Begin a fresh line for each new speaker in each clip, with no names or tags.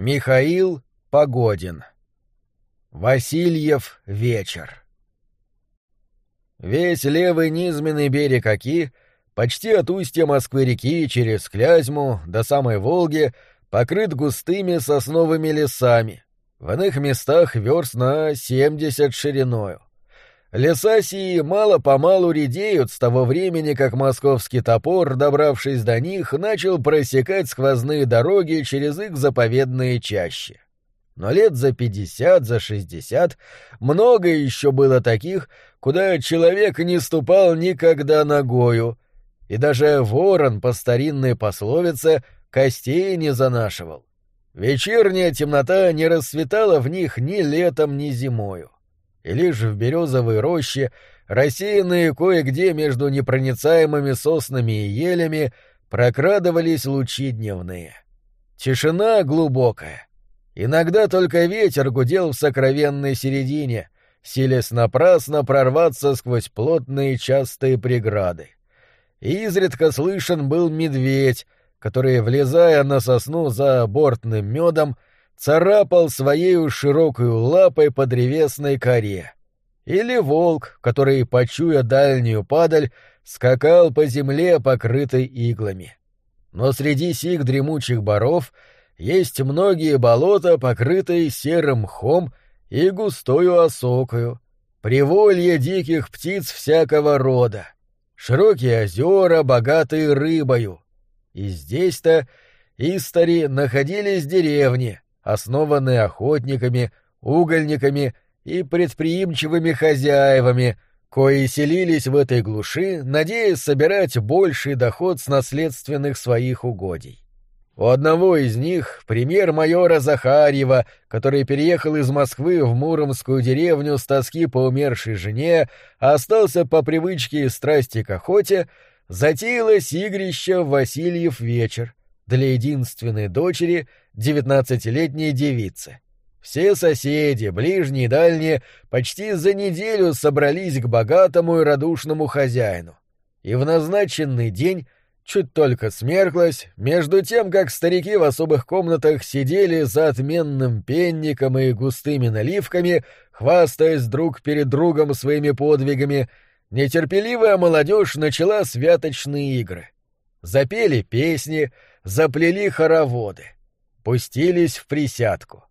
Михаил Погодин. Васильев вечер. Весь левый низменный берег Оки, почти от устья Москвы-реки через Клязьму до самой Волги, покрыт густыми сосновыми лесами, в иных местах верст на семьдесят шириною. Леса сии мало-помалу редеют с того времени, как московский топор, добравшись до них, начал просекать сквозные дороги через их заповедные чащи. Но лет за пятьдесят, за шестьдесят много еще было таких, куда человек не ступал никогда ногою, и даже ворон по старинной пословице костей не занашивал. Вечерняя темнота не расцветала в них ни летом, ни зимою и лишь в березовой роще, рассеянные кое-где между непроницаемыми соснами и елями, прокрадывались лучи дневные. Тишина глубокая. Иногда только ветер гудел в сокровенной середине, силясь напрасно прорваться сквозь плотные частые преграды. И изредка слышен был медведь, который, влезая на сосну за бортным медом, царапал своею широкой лапой по древесной коре. Или волк, который, почуя дальнюю падаль, скакал по земле, покрытой иглами. Но среди сих дремучих боров есть многие болота, покрытые серым мхом и густою осокою, приволье диких птиц всякого рода, широкие озера, богатые рыбою. И здесь-то истори находились деревни, основанные охотниками, угольниками и предприимчивыми хозяевами, кои селились в этой глуши, надеясь собирать больший доход с наследственных своих угодий. У одного из них пример майора Захарьева, который переехал из Москвы в Муромскую деревню с тоски по умершей жене, остался по привычке и страсти к охоте, затеялось игрище в Васильев вечер, для единственной дочери, девятнадцатилетней девицы. Все соседи, ближние и дальние, почти за неделю собрались к богатому и радушному хозяину. И в назначенный день чуть только смерклась, между тем, как старики в особых комнатах сидели за отменным пенником и густыми наливками, хвастаясь друг перед другом своими подвигами, нетерпеливая молодежь начала святочные игры. Запели песни, заплели хороводы, пустились в присядку.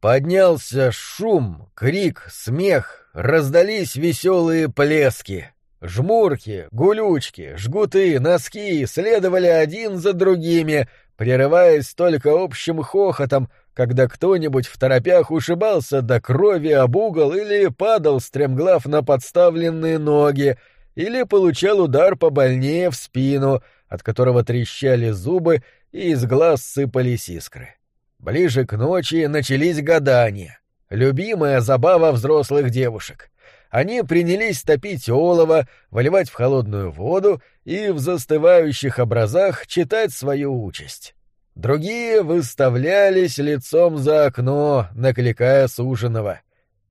Поднялся шум, крик, смех, раздались веселые плески. Жмурки, гулючки, жгуты, носки следовали один за другими, прерываясь только общим хохотом, когда кто-нибудь в торопях ушибался до крови об угол или падал стремглав на подставленные ноги, или получал удар побольнее в спину, от которого трещали зубы и из глаз сыпались искры. Ближе к ночи начались гадания. Любимая забава взрослых девушек. Они принялись топить олово, выливать в холодную воду и в застывающих образах читать свою участь. Другие выставлялись лицом за окно, накликая суженого.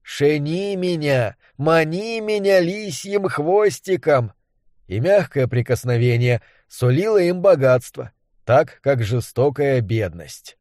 «Шени меня! Мани меня лисьим хвостиком!» И мягкое прикосновение сулило им богатство, так как жестокая бедность.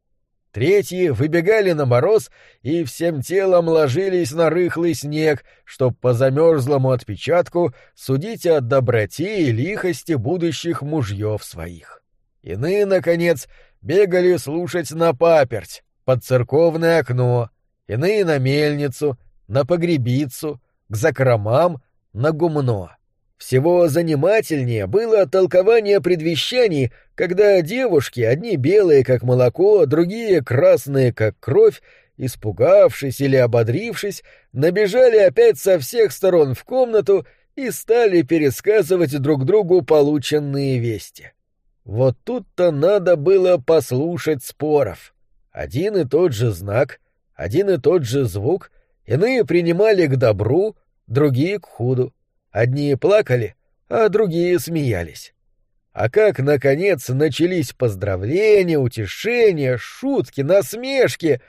Третьи выбегали на мороз и всем телом ложились на рыхлый снег, чтоб по замерзлому отпечатку судить о доброте и лихости будущих мужьев своих. Иные, наконец, бегали слушать на паперть, под церковное окно, иные на мельницу, на погребицу, к закромам, на гумно. Всего занимательнее было толкование предвещаний, когда девушки, одни белые, как молоко, другие красные, как кровь, испугавшись или ободрившись, набежали опять со всех сторон в комнату и стали пересказывать друг другу полученные вести. Вот тут-то надо было послушать споров. Один и тот же знак, один и тот же звук, иные принимали к добру, другие — к худу. Одни плакали, а другие смеялись. А как, наконец, начались поздравления, утешения, шутки, насмешки...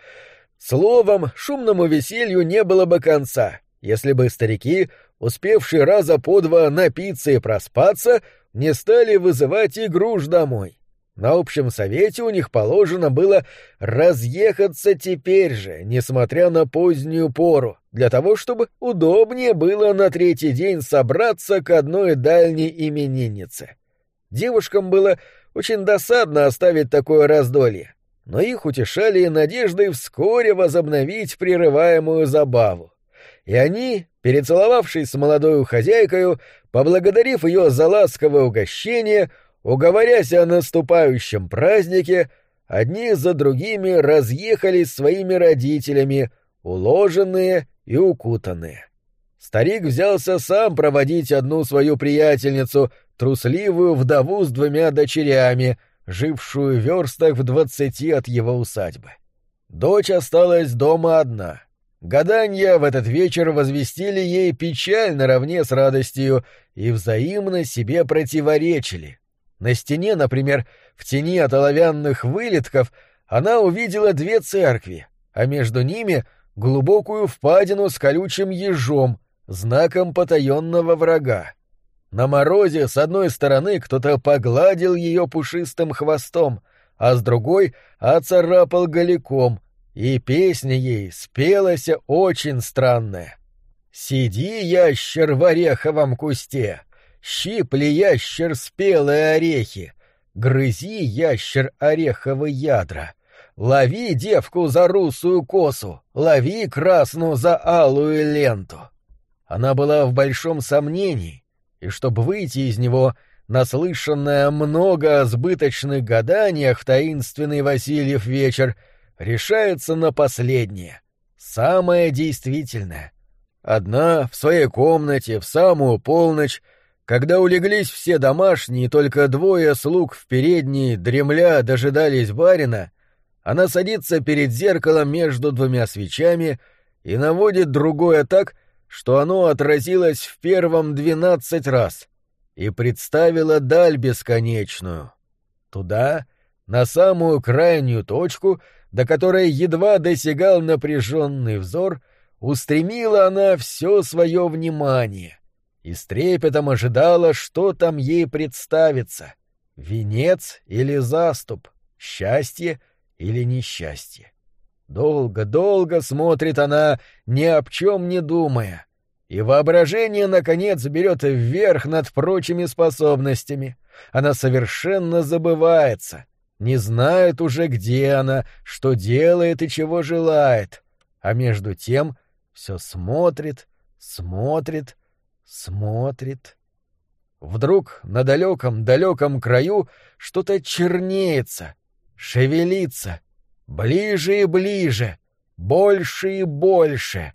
Словом, шумному веселью не было бы конца, если бы старики, успевшие раза по два напиться и проспаться, не стали вызывать игруш домой. На общем совете у них положено было разъехаться теперь же, несмотря на позднюю пору, для того, чтобы удобнее было на третий день собраться к одной дальней имениннице. Девушкам было очень досадно оставить такое раздолье, но их утешали надеждой вскоре возобновить прерываемую забаву. И они, перецеловавшись с молодою хозяйкою, поблагодарив ее за ласковое угощение, уговорясь о наступающем празднике, одни за другими разъехались своими родителями, уложенные и укутанные. Старик взялся сам проводить одну свою приятельницу, трусливую вдову с двумя дочерями, жившую в верстах в двадцати от его усадьбы. Дочь осталась дома одна. Гаданья в этот вечер возвестили ей печаль наравне с радостью и взаимно себе противоречили. На стене, например, в тени от оловянных вылетков, она увидела две церкви, а между ними глубокую впадину с колючим ежом, знаком потаенного врага. На морозе с одной стороны кто-то погладил ее пушистым хвостом, а с другой оцарапал голиком, и песня ей спелась очень странная. «Сиди, ящер, в ореховом кусте, щипли, ящер, спелые орехи, грызи, ящер, ореховые ядра, лови девку за русую косу, лови красную за алую ленту». Она была в большом сомнении, и чтобы выйти из него, наслышанная много о сбыточных гаданиях в таинственный Васильев вечер, решается на последнее, самое действительное. Одна, в своей комнате, в самую полночь, когда улеглись все домашние, только двое слуг в передней, дремля, дожидались барина, она садится перед зеркалом между двумя свечами и наводит другое так, что оно отразилось в первом двенадцать раз и представило даль бесконечную. Туда, на самую крайнюю точку, до которой едва досягал напряженный взор, устремила она все свое внимание и с трепетом ожидала, что там ей представится — венец или заступ, счастье или несчастье. Долго-долго смотрит она, ни об чем не думая. И воображение, наконец, берет вверх над прочими способностями. Она совершенно забывается, не знает уже, где она, что делает и чего желает. А между тем все смотрит, смотрит, смотрит. Вдруг на далеком-далеком краю что-то чернеется, шевелится, Ближе и ближе, больше и больше.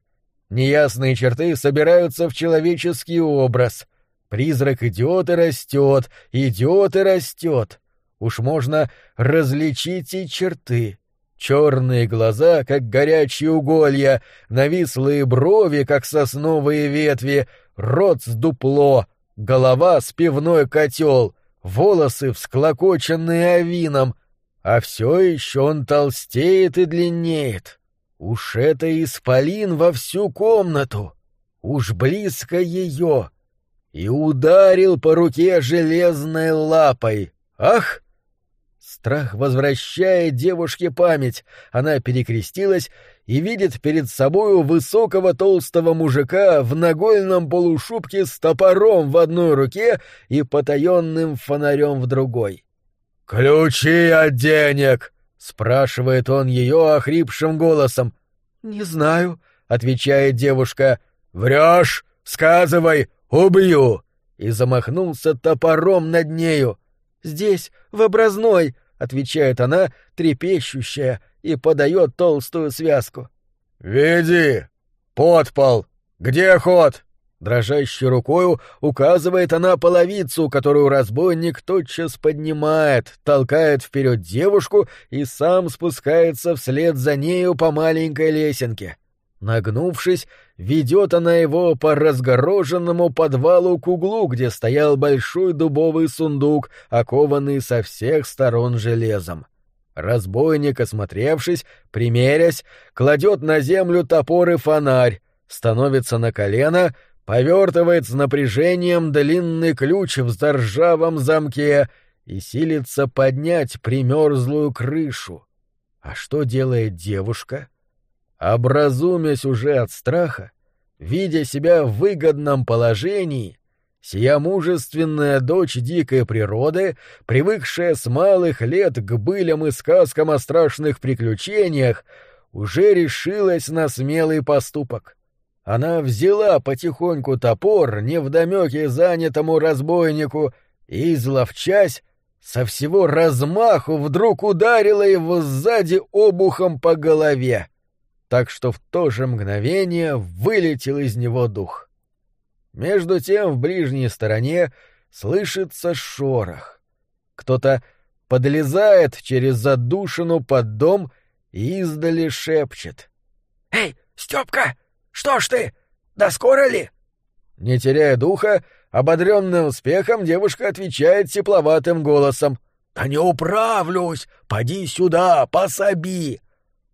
Неясные черты собираются в человеческий образ. Призрак идет и растет, идет и растет. Уж можно различить и черты. Черные глаза, как горячие уголья, навислые брови, как сосновые ветви, рот с дупло, голова с пивной котел, волосы всклокоченные авином, а все еще он толстеет и длиннеет. Уж это исполин во всю комнату, уж близко ее. И ударил по руке железной лапой. Ах! Страх возвращает девушке память. Она перекрестилась и видит перед собою высокого толстого мужика в нагольном полушубке с топором в одной руке и потаенным фонарем в другой. «Ключи от денег!» — спрашивает он ее охрипшим голосом. «Не знаю», — отвечает девушка. «Врешь? Сказывай, убью!» И замахнулся топором над нею. «Здесь, в образной», — отвечает она, трепещущая, и подает толстую связку. «Веди! Подпол! Где ход?» Дрожащей рукою указывает она половицу, которую разбойник тотчас поднимает, толкает вперед девушку и сам спускается вслед за нею по маленькой лесенке. Нагнувшись, ведет она его по разгороженному подвалу к углу, где стоял большой дубовый сундук, окованный со всех сторон железом. Разбойник, осмотревшись, примерясь, кладет на землю топор и фонарь, становится на колено — повертывает с напряжением длинный ключ в заржавом замке и силится поднять примерзлую крышу. А что делает девушка? Образумясь уже от страха, видя себя в выгодном положении, Сия мужественная дочь дикой природы, привыкшая с малых лет к былям и сказкам о страшных приключениях, уже решилась на смелый поступок. Она взяла потихоньку топор, невдомёке занятому разбойнику, и, изловчась, со всего размаху вдруг ударила его сзади обухом по голове, так что в то же мгновение вылетел из него дух. Между тем в ближней стороне слышится шорох. Кто-то подлезает через задушину под дом и издали шепчет.
— Эй, Степка, что ж ты? Да скоро ли?
Не теряя духа, ободренная успехом, девушка отвечает тепловатым голосом.
— Да не управлюсь! Поди сюда, пособи!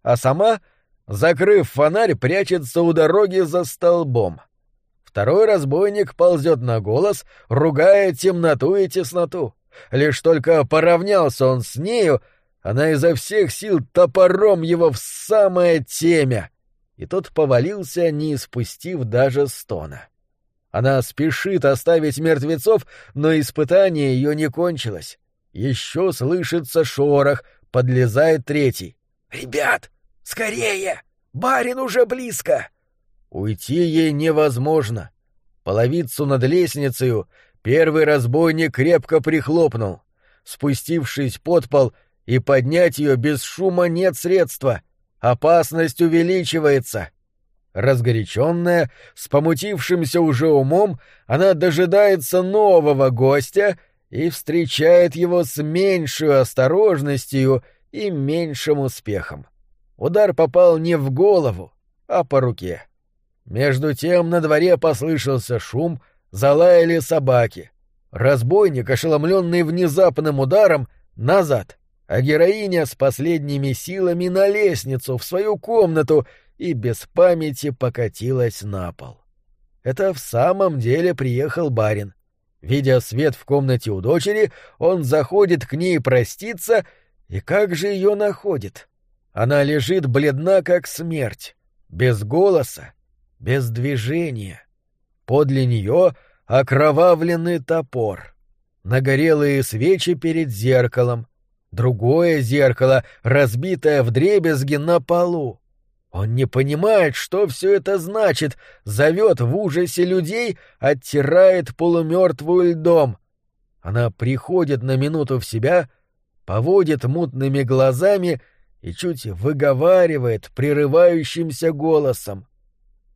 А сама, закрыв фонарь, прячется у дороги за столбом. — Второй разбойник ползет на голос, ругая темноту и тесноту. Лишь только поравнялся он с нею, она изо всех сил топором его в самое темя, и тот повалился, не испустив даже стона. Она спешит оставить мертвецов, но испытание ее не кончилось. Еще слышится шорох, подлезает третий.
«Ребят, скорее! Барин уже близко!»
Уйти ей невозможно. Половицу над лестницей первый разбойник крепко прихлопнул. Спустившись под пол и поднять ее без шума нет средства. Опасность увеличивается. Разгоряченная, с помутившимся уже умом, она дожидается нового гостя и встречает его с меньшей осторожностью и меньшим успехом. Удар попал не в голову, а по руке. Между тем на дворе послышался шум, залаяли собаки. Разбойник, ошеломленный внезапным ударом, назад, а героиня с последними силами на лестницу, в свою комнату, и без памяти покатилась на пол. Это в самом деле приехал барин. Видя свет в комнате у дочери, он заходит к ней проститься, и как же ее находит? Она лежит бледна, как смерть, без голоса, без движения. Подле нее окровавленный топор. Нагорелые свечи перед зеркалом. Другое зеркало, разбитое вдребезги на полу. Он не понимает, что все это значит, зовет в ужасе людей, оттирает полумертвую льдом. Она приходит на минуту в себя, поводит мутными глазами и чуть выговаривает прерывающимся голосом.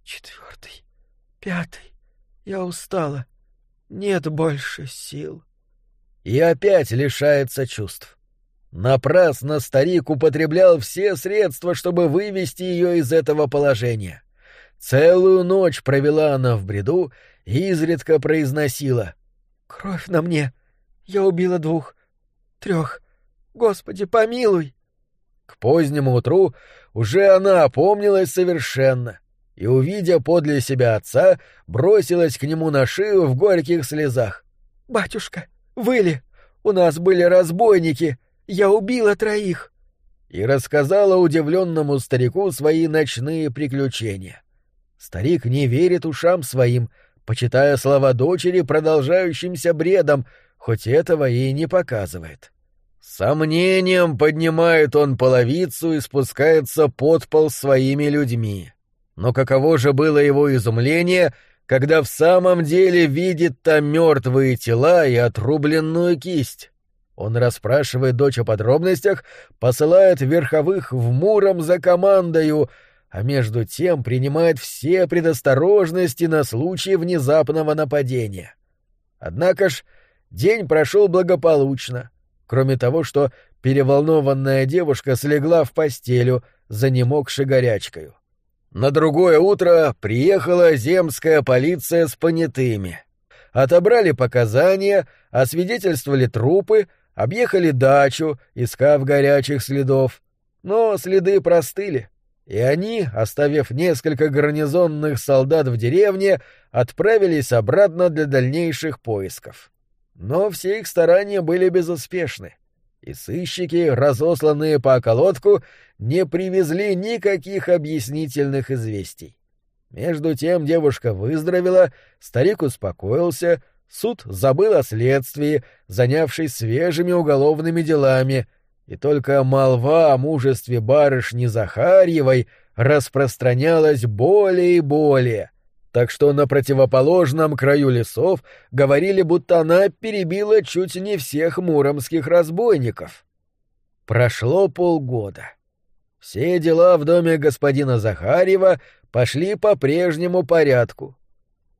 Четвертый, пятый. Я устала. Нет больше сил.
И опять лишается чувств. Напрасно старик употреблял все средства, чтобы вывести ее из этого положения. Целую ночь провела она в бреду и изредка произносила.
«Кровь на мне. Я убила двух. Трех. Господи, помилуй!»
К позднему утру уже она опомнилась совершенно и, увидя подле себя отца, бросилась к нему на шею в горьких слезах.
«Батюшка, вы ли? У нас были разбойники. Я убила троих!»
И рассказала удивленному старику свои ночные приключения. Старик не верит ушам своим, почитая слова дочери продолжающимся бредом, хоть этого и не показывает. Сомнением поднимает он половицу и спускается под пол своими людьми. Но каково же было его изумление, когда в самом деле видит там мертвые тела и отрубленную кисть. Он расспрашивает дочь о подробностях, посылает верховых в Муром за командою, а между тем принимает все предосторожности на случай внезапного нападения. Однако ж день прошел благополучно, кроме того, что переволнованная девушка слегла в постелю, занемогши горячкою. На другое утро приехала земская полиция с понятыми. Отобрали показания, освидетельствовали трупы, объехали дачу, искав горячих следов. Но следы простыли, и они, оставив несколько гарнизонных солдат в деревне, отправились обратно для дальнейших поисков. Но все их старания были безуспешны, и сыщики, разосланные по околотку, не привезли никаких объяснительных известий. Между тем девушка выздоровела, старик успокоился, суд забыл о следствии, занявшись свежими уголовными делами, и только молва о мужестве барышни Захарьевой распространялась более и более, так что на противоположном краю лесов говорили, будто она перебила чуть не всех муромских разбойников. Прошло полгода. Все дела в доме господина Захарьева пошли по прежнему порядку.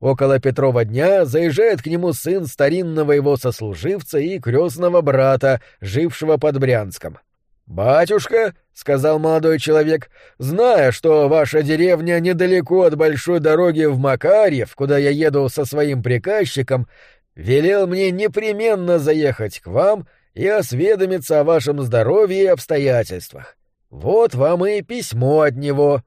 Около Петрова дня заезжает к нему сын старинного его сослуживца и крестного брата, жившего под Брянском. «Батюшка», — сказал молодой человек, — «зная, что ваша деревня недалеко от большой дороги в Макарьев, куда я еду со своим приказчиком, велел мне непременно заехать к вам и осведомиться о вашем здоровье и обстоятельствах. Вот вам и письмо от него».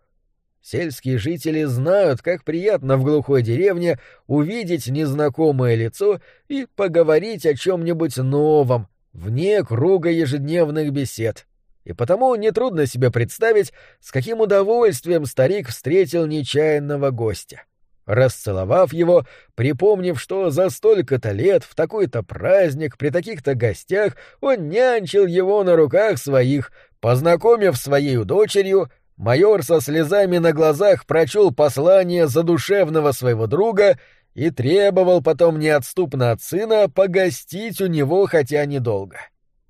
Сельские жители знают, как приятно в глухой деревне увидеть незнакомое лицо и поговорить о чем-нибудь новом, вне круга ежедневных бесед. И потому нетрудно себе представить, с каким удовольствием старик встретил нечаянного гостя. Расцеловав его, припомнив, что за столько-то лет, в такой-то праздник, при таких-то гостях, он нянчил его на руках своих, познакомив своей дочерью, майор со слезами на глазах прочел послание задушевного своего друга и требовал потом неотступно от сына погостить у него хотя недолго.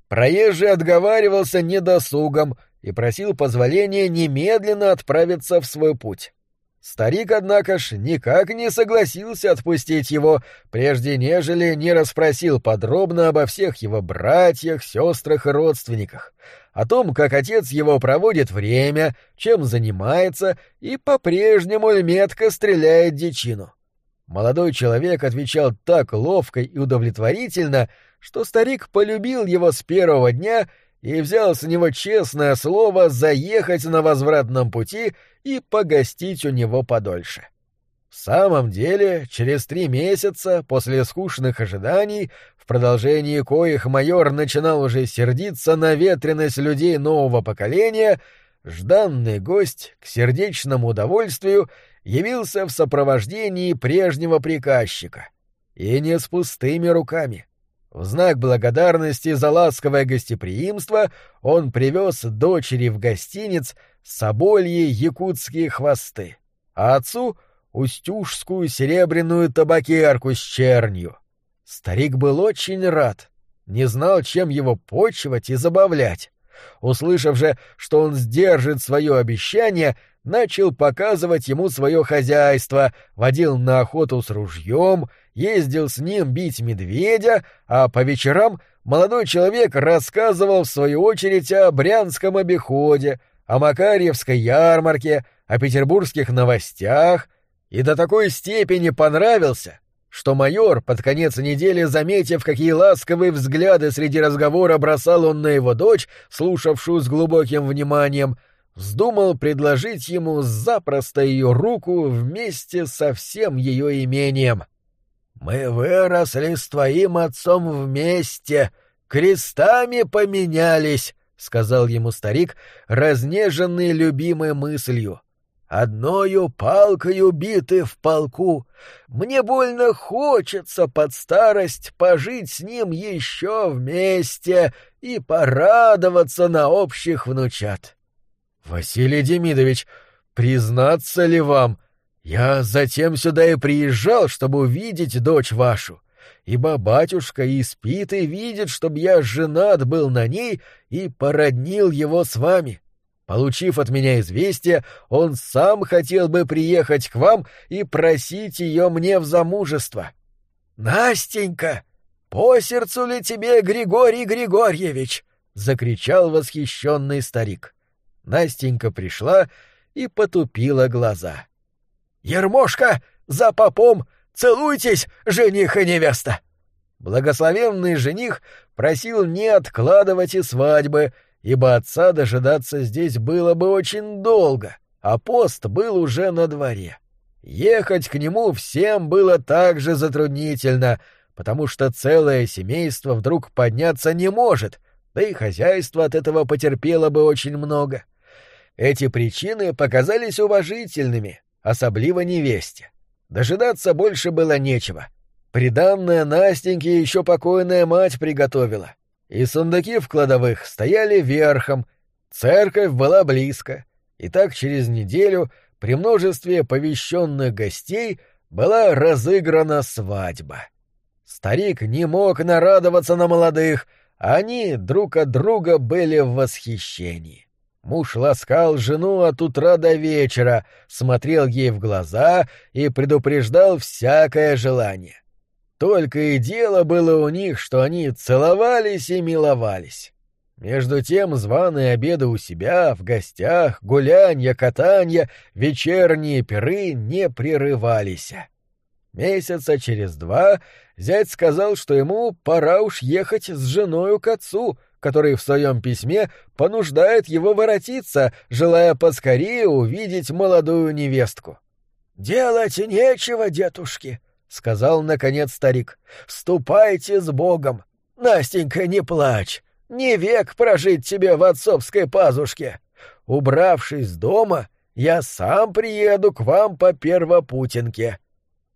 Проезжий отговаривался недосугом и просил позволения немедленно отправиться в свой путь. Старик, однако ж, никак не согласился отпустить его, прежде нежели не расспросил подробно обо всех его братьях, сестрах и родственниках, о том, как отец его проводит время, чем занимается и по-прежнему метко стреляет дичину. Молодой человек отвечал так ловко и удовлетворительно, что старик полюбил его с первого дня и взял с него честное слово заехать на возвратном пути и погостить у него подольше. В самом деле, через три месяца после скучных ожиданий, в продолжении коих майор начинал уже сердиться на ветренность людей нового поколения, жданный гость к сердечному удовольствию явился в сопровождении прежнего приказчика. И не с пустыми руками. В знак благодарности за ласковое гостеприимство он привез дочери в гостиниц собольи якутские хвосты, а отцу — устюжскую серебряную табакерку с чернью. Старик был очень рад, не знал, чем его почивать и забавлять. Услышав же, что он сдержит свое обещание, начал показывать ему свое хозяйство, водил на охоту с ружьем, ездил с ним бить медведя, а по вечерам молодой человек рассказывал в свою очередь о брянском обиходе, о Макарьевской ярмарке, о петербургских новостях, и до такой степени понравился, что майор, под конец недели заметив, какие ласковые взгляды среди разговора бросал он на его дочь, слушавшую с глубоким вниманием, — вздумал предложить ему запросто ее руку вместе со всем ее имением. «Мы выросли с твоим отцом вместе, крестами поменялись», — сказал ему старик, разнеженный любимой мыслью. «Одною палкою биты в полку. Мне больно хочется под старость пожить с ним еще вместе и порадоваться на общих внучат». «Василий Демидович, признаться ли вам, я затем сюда и приезжал, чтобы увидеть дочь вашу, ибо батюшка и спит и видит, чтоб я женат был на ней и породнил его с вами. Получив от меня известие, он сам хотел бы приехать к вам и просить ее мне в замужество». «Настенька, по сердцу ли тебе Григорий Григорьевич?» — закричал восхищенный старик. Настенька пришла и потупила глаза. «Ермошка, за попом! Целуйтесь, жених и невеста!» Благословенный жених просил не откладывать и свадьбы, ибо отца дожидаться здесь было бы очень долго, а пост был уже на дворе. Ехать к нему всем было так же затруднительно, потому что целое семейство вдруг подняться не может, да и хозяйство от этого потерпело бы очень много. Эти причины показались уважительными, особливо невесте. Дожидаться больше было нечего. Приданная Настеньке еще покойная мать приготовила. И сундуки в кладовых стояли верхом, церковь была близко. И так через неделю при множестве повещенных гостей была разыграна свадьба. Старик не мог нарадоваться на молодых, а они друг от друга были в восхищении. Муж ласкал жену от утра до вечера, смотрел ей в глаза и предупреждал всякое желание. Только и дело было у них, что они целовались и миловались. Между тем званые обеды у себя, в гостях, гулянья, катанья, вечерние пиры не прерывались. Месяца через два зять сказал, что ему пора уж ехать с женою к отцу, который в своем письме понуждает его воротиться, желая поскорее увидеть молодую невестку. — Делать нечего, дедушки, — сказал, наконец, старик. — Ступайте с Богом. Настенька, не плачь. Не век прожить тебе в отцовской пазушке. Убравшись дома, я сам приеду к вам по первопутинке.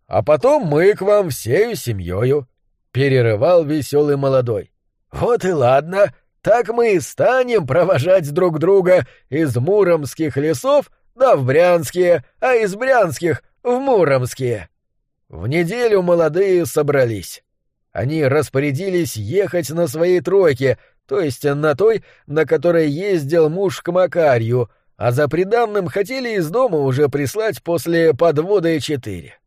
А потом мы к вам всею семьёю. Перерывал веселый молодой. Вот и ладно, так мы и станем провожать друг друга из муромских лесов да в брянские, а из брянских в муромские. В неделю молодые собрались. Они распорядились ехать на своей тройке, то есть на той, на которой ездил муж к Макарью, а за приданным хотели из дома уже прислать после подвода четыре.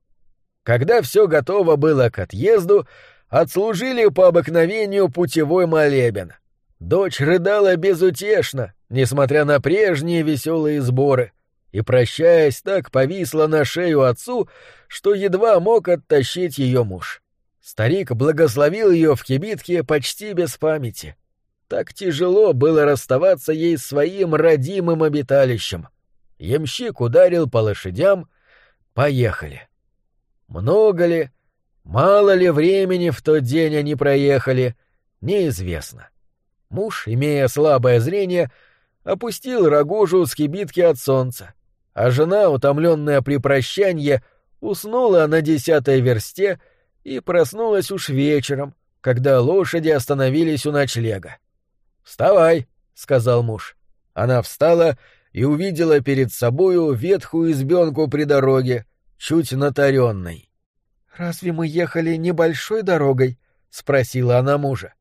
Когда все готово было к отъезду, отслужили по обыкновению путевой молебен. Дочь рыдала безутешно, несмотря на прежние веселые сборы — и, прощаясь, так повисла на шею отцу, что едва мог оттащить ее муж. Старик благословил ее в кибитке почти без памяти. Так тяжело было расставаться ей своим родимым обиталищем. Ямщик ударил по лошадям. Поехали. Много ли, мало ли времени в тот день они проехали, неизвестно. Муж, имея слабое зрение, опустил рогожу с кибитки от солнца а жена, утомленная при прощанье, уснула на десятой версте и проснулась уж вечером, когда лошади остановились у ночлега. «Вставай», — сказал муж. Она встала и увидела перед собою ветхую избенку при дороге, чуть натаренной.
«Разве мы ехали небольшой дорогой?» — спросила она мужа.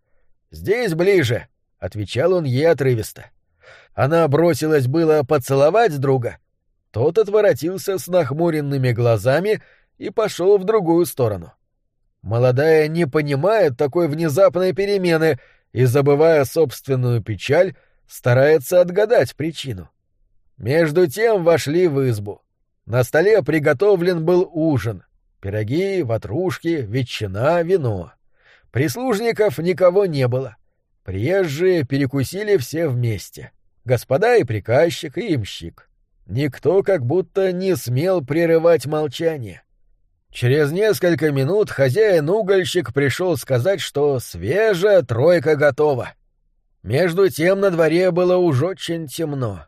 «Здесь ближе», — отвечал он ей отрывисто. Она бросилась было поцеловать друга, тот отворотился с нахмуренными глазами и пошел в другую сторону. Молодая не понимает такой внезапной перемены и, забывая собственную печаль, старается отгадать причину. Между тем вошли в избу. На столе приготовлен был ужин. Пироги, ватрушки, ветчина, вино. Прислужников никого не было. Приезжие перекусили все вместе. Господа и приказчик, и имщик. Никто как будто не смел прерывать молчание. Через несколько минут хозяин-угольщик пришел сказать, что свежая тройка готова. Между тем на дворе было уж очень темно.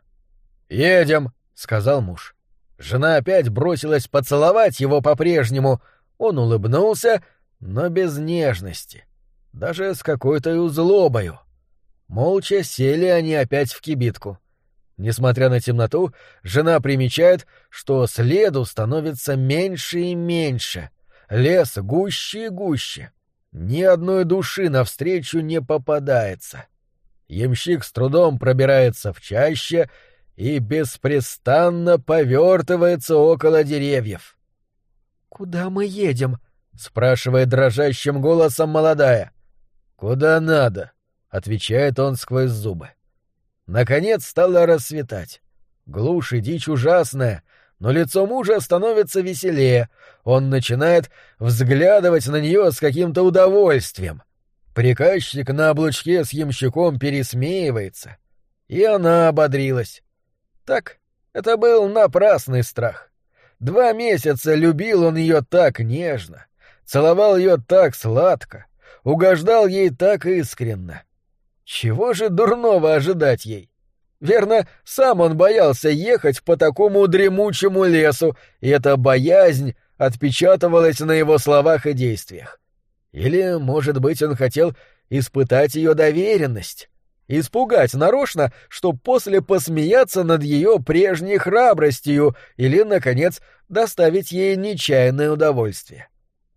«Едем», — сказал муж. Жена опять бросилась поцеловать его по-прежнему. Он улыбнулся, но без нежности, даже с какой-то злобою. Молча сели они опять в кибитку. Несмотря на темноту, жена примечает, что следу становится меньше и меньше, лес гуще и гуще. Ни одной души навстречу не попадается. Ямщик с трудом пробирается в чаще и беспрестанно повертывается около деревьев.
«Куда мы едем?»
— спрашивает дрожащим голосом молодая. «Куда надо?» — отвечает он сквозь зубы. Наконец стало рассветать. Глушь и дичь ужасная, но лицо мужа становится веселее. Он начинает взглядывать на нее с каким-то удовольствием. Приказчик на облучке с ямщиком пересмеивается. И она ободрилась. Так, это был напрасный страх. Два месяца любил он ее так нежно. целовал ее так сладко, угождал ей так искренно. Чего же дурного ожидать ей? Верно, сам он боялся ехать по такому дремучему лесу, и эта боязнь отпечатывалась на его словах и действиях. Или, может быть, он хотел испытать ее доверенность, испугать нарочно, чтоб после посмеяться над ее прежней храбростью или, наконец, доставить ей нечаянное удовольствие.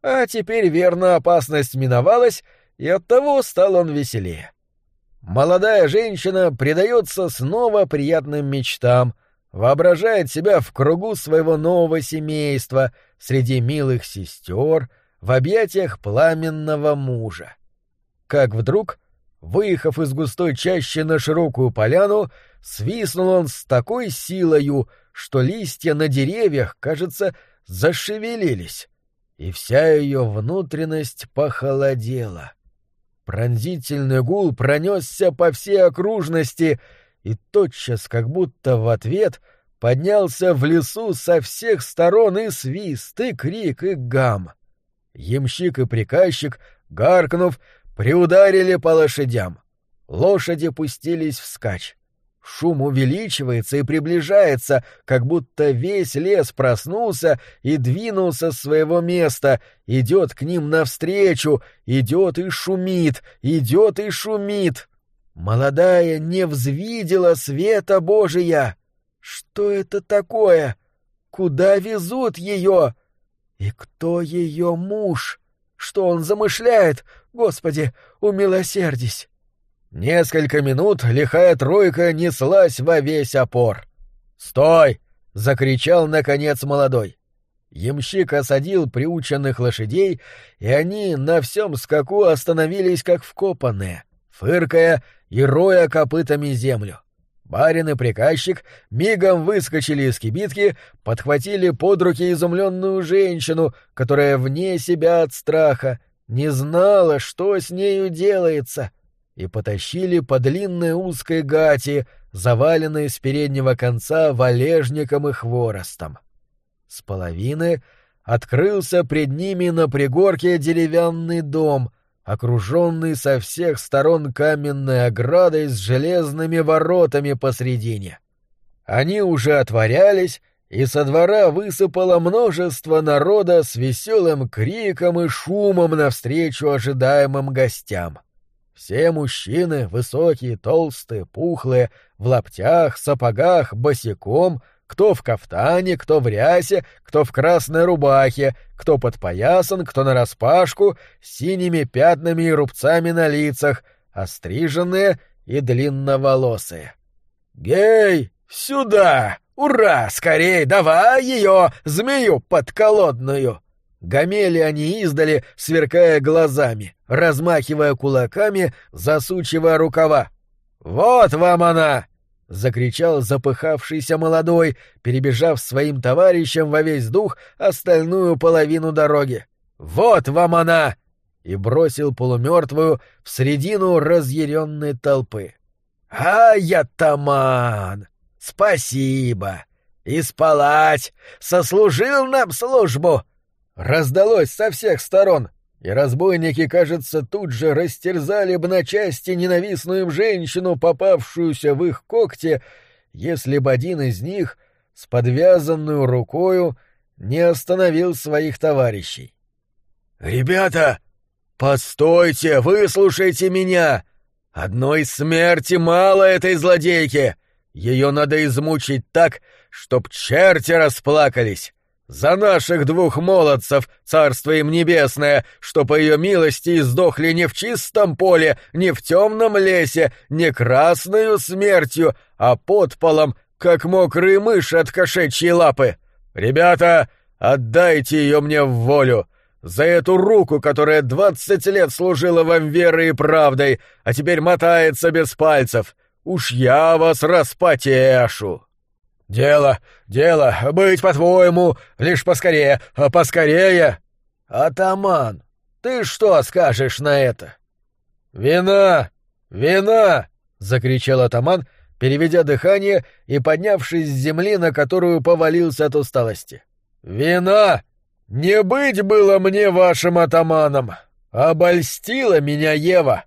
А теперь, верно, опасность миновалась, и оттого стал он веселее. Молодая женщина предается снова приятным мечтам, воображает себя в кругу своего нового семейства, среди милых сестер, в объятиях пламенного мужа. Как вдруг, выехав из густой чащи на широкую поляну, свистнул он с такой силою, что листья на деревьях, кажется, зашевелились, и вся ее внутренность похолодела. Пронзительный гул пронесся по всей окружности, и тотчас, как будто в ответ, поднялся в лесу со всех сторон и свист, и крик, и гам. Ямщик и приказчик, гаркнув, приударили по лошадям. Лошади пустились вскачь. Шум увеличивается и приближается, как будто весь лес проснулся и двинулся с своего места, идет к ним навстречу, идет и шумит, идет и шумит. Молодая не взвидела света Божия. Что это такое? Куда везут ее? И кто ее муж? Что он замышляет? Господи, умилосердись! Несколько минут лихая тройка неслась во весь опор. «Стой!» — закричал, наконец, молодой. Ямщик осадил приученных лошадей, и они на всем скаку остановились как вкопанные, фыркая и роя копытами землю. Барин и приказчик мигом выскочили из кибитки, подхватили под руки изумленную женщину, которая вне себя от страха не знала, что с нею делается, и потащили по длинной узкой гати, заваленной с переднего конца валежником и хворостом. С половины открылся пред ними на пригорке деревянный дом, окруженный со всех сторон каменной оградой с железными воротами посредине. Они уже отворялись, и со двора высыпало множество народа с веселым криком и шумом навстречу ожидаемым гостям. Все мужчины, высокие, толстые, пухлые, в лаптях, сапогах, босиком, кто в кафтане, кто в рясе, кто в красной рубахе, кто подпоясан, кто нараспашку, с синими пятнами и рубцами на лицах, остриженные и длинноволосые. «Гей, сюда! Ура! Скорей, давай ее, змею подколодную!» Гомели они издали, сверкая глазами, размахивая кулаками, засучивая рукава. «Вот вам она!» — закричал запыхавшийся молодой, перебежав своим товарищам во весь дух остальную половину дороги. «Вот вам она!» и бросил полумертвую в середину разъяренной толпы. «А-я-таман! Спасибо! И спалать! Сослужил нам службу!» раздалось со всех сторон, и разбойники, кажется, тут же растерзали бы на части ненавистную им женщину, попавшуюся в их когти, если бы один из них с подвязанную рукою не остановил своих товарищей. «Ребята, постойте, выслушайте меня! Одной смерти мало этой злодейки! Ее надо измучить так, чтоб черти расплакались!» За наших двух молодцев, царство им небесное, что по ее милости издохли не в чистом поле, не в темном лесе, не красною смертью, а под полом, как мокрые мыши от кошачьей лапы. Ребята, отдайте ее мне в волю. За эту руку, которая двадцать лет служила вам верой и правдой, а теперь мотается без пальцев. Уж я вас распотешу. «Дело, дело, быть по-твоему, лишь поскорее, а поскорее!» «Атаман, ты что скажешь на это?» «Вина! Вина!» — закричал атаман, переведя дыхание и поднявшись с земли, на которую повалился от усталости. «Вина! Не быть было мне вашим атаманом. Обольстила меня Ева.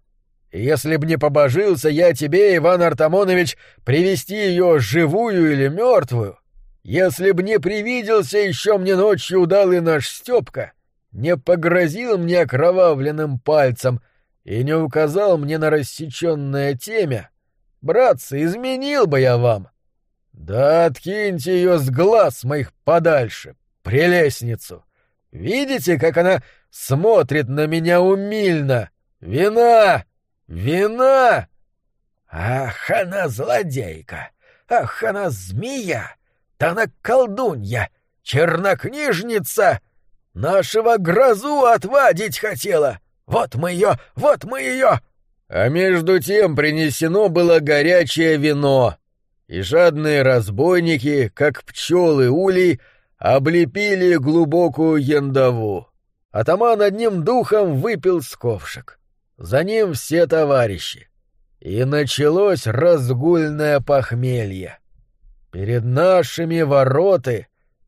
Если б не побожился я тебе, Иван Артамонович, привести ее живую или мертвую, если б не привиделся еще мне ночью удалый наш Степка, не погрозил мне окровавленным пальцем и не указал мне на рассеченное темя, братцы, изменил бы я вам. Да откиньте ее с глаз моих подальше, прелестницу. Видите, как она смотрит на меня умильно? Вина! Вина! Ах, она злодейка! Ах, она змея! Да она колдунья! Чернокнижница! Нашего грозу отвадить хотела! Вот мы ее! Вот мы ее! А между тем принесено было горячее вино, и жадные разбойники, как пчелы улей, облепили глубокую яндову. Атаман одним духом выпил с ковшик. За ним все товарищи. И началось разгульное похмелье. Перед нашими вороты,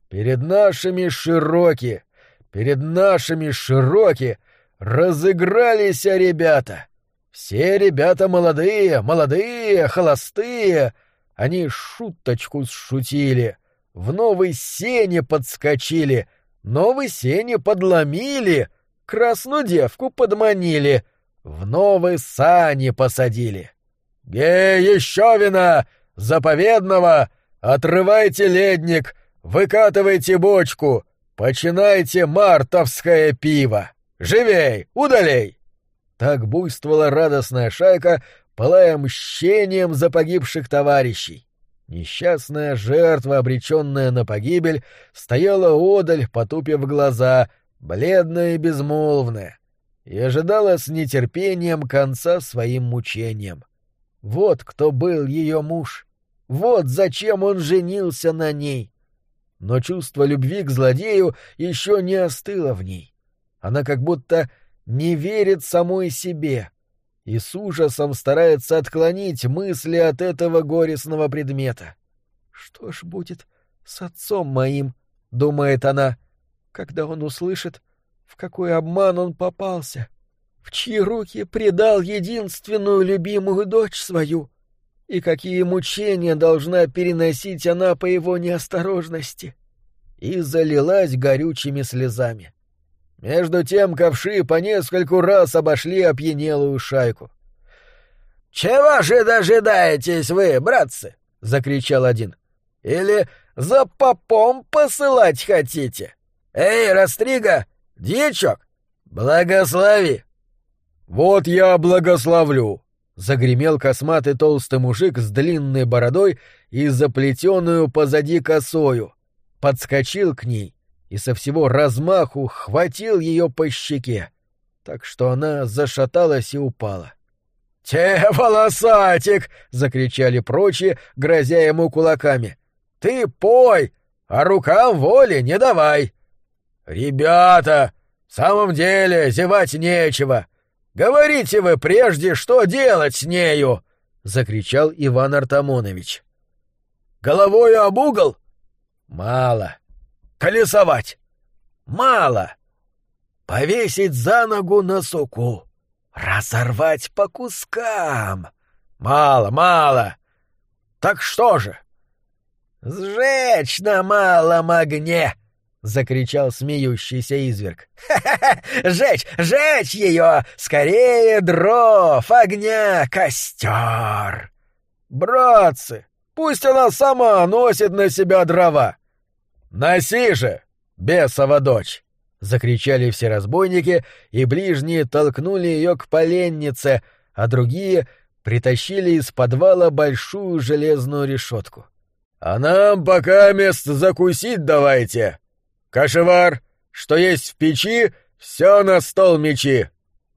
перед нашими широки, перед нашими широки разыгрались ребята. Все ребята молодые, молодые, холостые — они шуточку сшутили, в новой сене подскочили, новой сене подломили, красную девку подманили, в новой сани посадили. «Ге, еще вина! Заповедного! Отрывайте ледник, выкатывайте бочку, починайте мартовское пиво! Живей, удалей!» Так буйствовала радостная шайка, пылая мщением за погибших товарищей. Несчастная жертва, обреченная на погибель, стояла одаль, потупив глаза, бледная и безмолвная, и ожидала с нетерпением конца своим мучениям. Вот кто был ее муж, вот зачем он женился на ней. Но чувство любви к злодею еще не остыло в ней. Она как будто не верит самой себе — и с ужасом старается отклонить мысли от этого горестного предмета. «Что ж будет с отцом моим?» — думает она, — «когда он услышит, в какой обман он попался, в чьи руки предал единственную любимую дочь свою, и какие мучения должна переносить она по его неосторожности». И залилась горючими слезами. — между тем ковши по нескольку раз обошли опьянелую шайку. «Чего же дожидаетесь вы, братцы?» — закричал один. «Или за попом посылать хотите? Эй, Растрига, дьячок, благослови!» «Вот я благословлю!» — загремел косматый толстый мужик с длинной бородой и заплетенную позади косою. Подскочил к ней и со всего размаху хватил ее по щеке, так что она зашаталась и упала. «Те, волосатик!» — закричали прочие, грозя ему кулаками. «Ты пой, а рукам воли не давай!» «Ребята, в самом деле зевать нечего! Говорите вы прежде, что делать с нею!» — закричал Иван Артамонович. «Головою об угол?» «Мало. Колесовать? Мало. Повесить за ногу на суку. Разорвать по кускам. Мало, мало. Так что же? Сжечь на малом огне! — закричал смеющийся изверг. «Ха-ха-ха! Жечь! Жечь ее! Скорее дров, огня, костер!» «Братцы, пусть она сама носит на себя дрова. «Носи же, бесова дочь!» — закричали все разбойники, и ближние толкнули ее к поленнице, а другие притащили из подвала большую железную решетку. «А нам пока мест закусить давайте! Кашевар, что есть в печи, все на стол мечи!»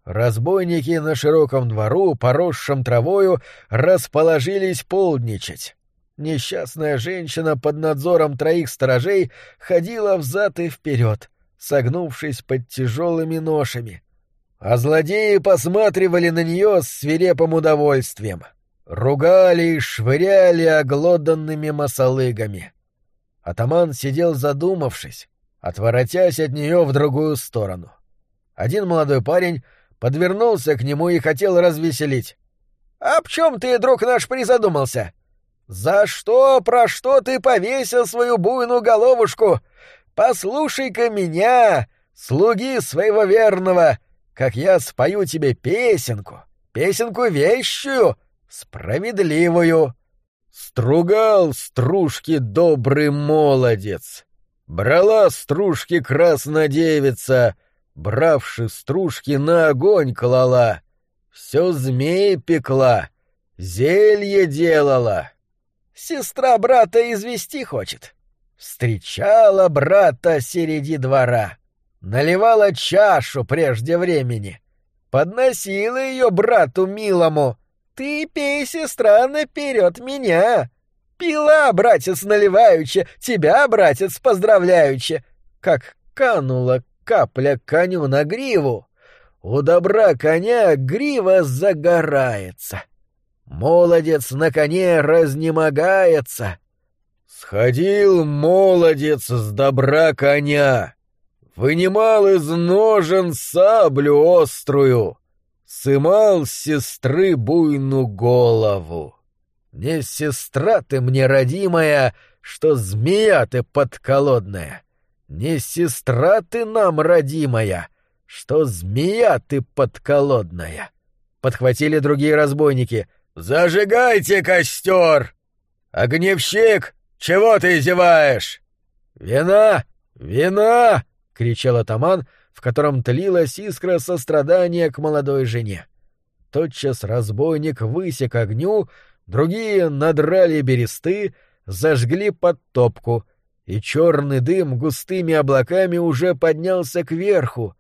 Разбойники на широком двору, поросшем травою, расположились полдничать. Несчастная женщина под надзором троих сторожей ходила взад и вперед, согнувшись под тяжелыми ношами. А злодеи посматривали на нее с свирепым удовольствием. Ругали и швыряли оглоданными масолыгами. Атаман сидел задумавшись, отворотясь от нее в другую сторону. Один молодой парень подвернулся к нему и хотел развеселить. «А в чем ты, друг наш, призадумался? За что, про что ты повесил свою буйную головушку? Послушай-ка меня, слуги своего верного, как я спою тебе песенку, песенку вещую, справедливую». Стругал стружки добрый молодец, брала стружки краснодевица, бравши стружки на огонь клала, все змей пекла, зелье делала. Сестра брата извести хочет. Встречала брата среди двора, наливала чашу прежде времени, подносила ее брату милому. Ты пей, сестра, наперед меня. Пила, братец, наливаючи, тебя, братец, поздравляючи. Как канула капля коню на гриву, у добра коня грива загорается. Молодец на коне разнемогается. Сходил молодец с добра коня, вынимал из ножен саблю острую, сымал с сестры буйну голову. Не сестра ты мне родимая, что змея ты подколодная. Не сестра ты нам родимая, что змея ты подколодная. Подхватили другие разбойники. «Зажигайте костер!» «Огневщик, чего ты зеваешь?» «Вина! Вина!» — кричал атаман, в котором тлилась искра сострадания к молодой жене. Тотчас разбойник высек огню, другие надрали бересты, зажгли подтопку — и черный дым густыми облаками уже поднялся кверху,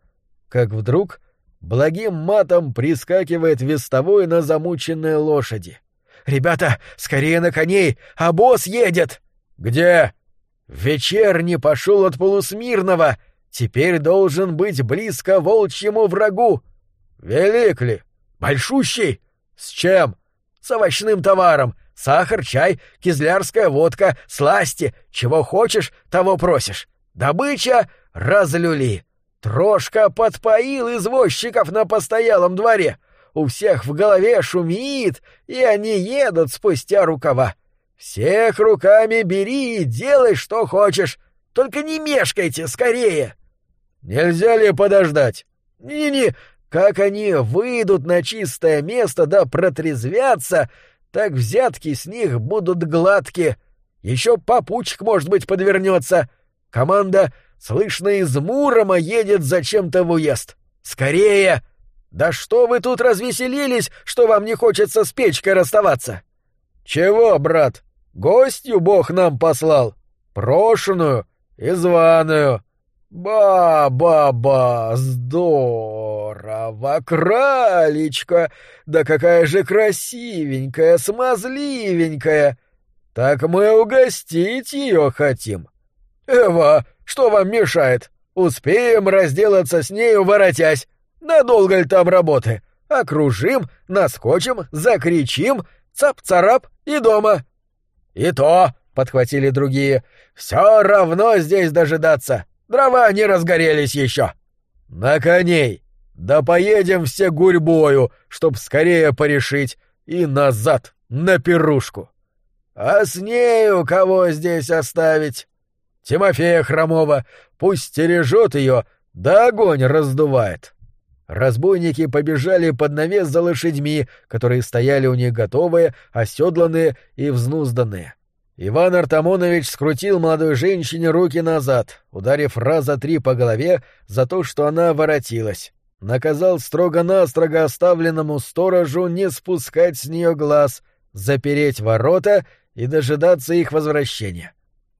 как вдруг благим матом прискакивает вестовой на замученной лошади. «Ребята, скорее на коней! А босс едет!» «Где?» «Вечерний пошел от полусмирного. Теперь должен быть близко волчьему врагу». «Велик ли? Большущий? С чем?» «С овощным товаром. Сахар, чай, кизлярская водка, сласти. Чего хочешь, того просишь. Добыча — разлюли. Трошка подпоил извозчиков на постоялом дворе. У всех в голове шумит, и они едут спустя рукава. Всех руками бери и делай, что хочешь. Только не мешкайте, скорее. Нельзя ли подождать? Не-не, как они выйдут на чистое место да протрезвятся, так взятки с них будут гладкие. Еще попучек, может быть, подвернется. Команда, слышно, из Мурома едет зачем-то в уезд. Скорее! Да что вы тут развеселились, что вам не хочется с печкой расставаться? Чего, брат? Гостью Бог нам послал. Прошенную и званую. «Ба-ба-ба! Здорово! Кралечка! Да какая же красивенькая, смазливенькая! Так мы угостить ее хотим. Эва, что вам мешает? Успеем разделаться с нею, воротясь. Надолго ли там работы? Окружим, наскочим, закричим, цап-царап и дома». «И то!» — подхватили другие. «Все равно здесь дожидаться!» Дрова не разгорелись еще. На коней. Да поедем все гурьбою, чтоб скорее порешить, и назад, на пирушку. А с нею кого здесь оставить? Тимофея Хромова, пусть стережет ее, да огонь раздувает. Разбойники побежали под навес за лошадьми, которые стояли у них готовые, оседланные и взнузданные. Иван Артамонович скрутил молодой женщине руки назад, ударив раза три по голове за то, что она воротилась. Наказал строго-настрого оставленному сторожу не спускать с нее глаз, запереть ворота и дожидаться их возвращения.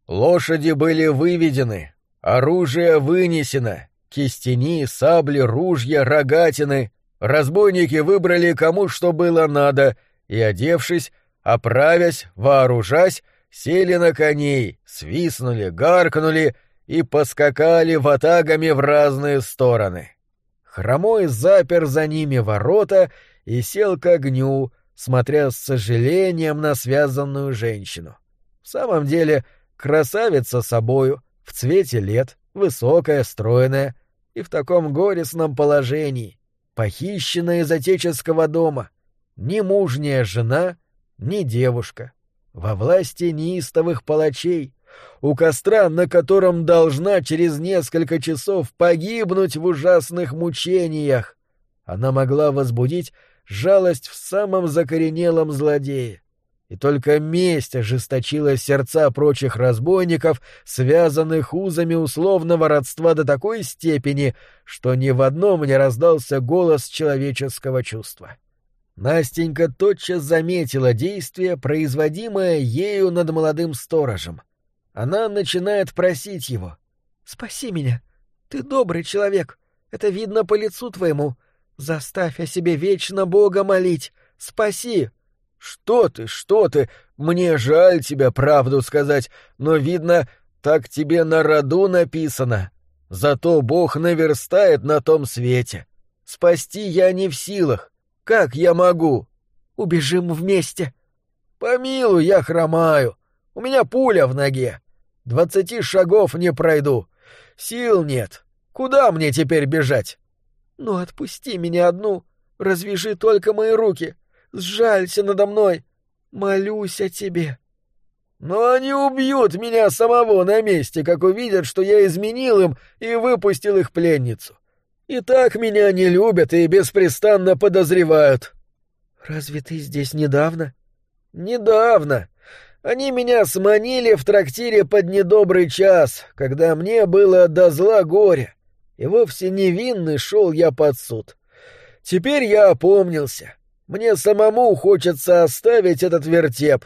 Лошади были выведены, оружие вынесено, кистени, сабли, ружья, рогатины. Разбойники выбрали кому что было надо, и, одевшись, оправясь, вооружась, сели на коней, свистнули, гаркнули и поскакали ватагами в разные стороны. Хромой запер за ними ворота и сел к огню, смотря с сожалением на связанную женщину. В самом деле, красавица собою, в цвете лет, высокая, стройная и в таком горестном положении, похищенная из отеческого дома, ни мужняя жена, ни девушка, во власти неистовых палачей, у костра, на котором должна через несколько часов погибнуть в ужасных мучениях. Она могла возбудить жалость в самом закоренелом злодее. И только месть ожесточила сердца прочих разбойников, связанных узами условного родства до такой степени, что ни в одном не раздался голос человеческого чувства. Настенька тотчас заметила действие, производимое ею над молодым сторожем. Она начинает просить его.
«Спаси меня! Ты добрый человек! Это видно по лицу твоему! Заставь о себе вечно Бога молить! Спаси!»
«Что ты, что ты? Мне жаль тебя правду сказать, но, видно, так тебе на роду написано. Зато Бог наверстает на том свете. Спасти я не в силах. Как я могу?»
«Убежим вместе».
«Помилуй, я хромаю. У меня пуля в ноге. Двадцати шагов не пройду. Сил нет. Куда мне теперь бежать?»
«Ну, отпусти меня одну. Развяжи только мои руки. Сжалься надо мной! Молюсь о тебе!»
«Но они убьют меня самого на месте, как увидят, что я изменил им и выпустил их пленницу. И так меня не любят и беспрестанно подозревают».
«Разве ты здесь недавно?»
«Недавно. Они меня сманили в трактире под недобрый час, когда мне было до зла горя, и вовсе невинный шел я под суд. Теперь я опомнился. Мне самому хочется оставить этот вертеп,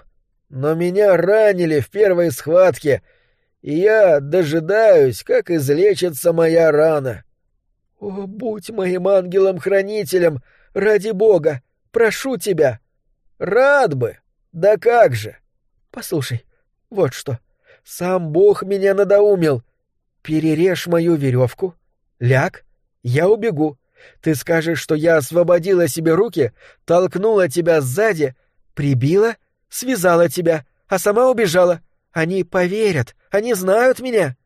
но меня ранили в первой схватке, и я дожидаюсь, как излечится моя рана.
О, будь моим ангелом-хранителем, ради бога, прошу тебя.
Рад бы. Да как же?
Послушай, вот что. Сам Бог меня надоумил. Перережь мою веревку, ляг, я убегу. Ты скажешь, что я освободила себе руки, толкнула тебя сзади, прибила, связала тебя, а сама убежала. Они поверят, они знают меня.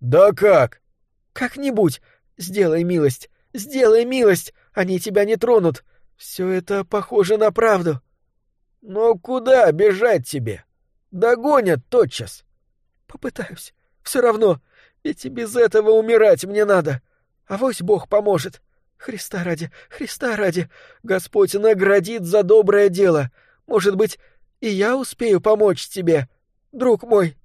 Да как?
Как-нибудь. Сделай милость, сделай милость, они тебя не тронут. Все это похоже на правду.
Но куда бежать тебе? Догонят тотчас.
Попытаюсь. Все равно, ведь и без этого умирать мне надо. А вось Бог поможет. Христа ради, Христа ради, Господь наградит за доброе дело. Может быть, и я успею помочь тебе, друг мой.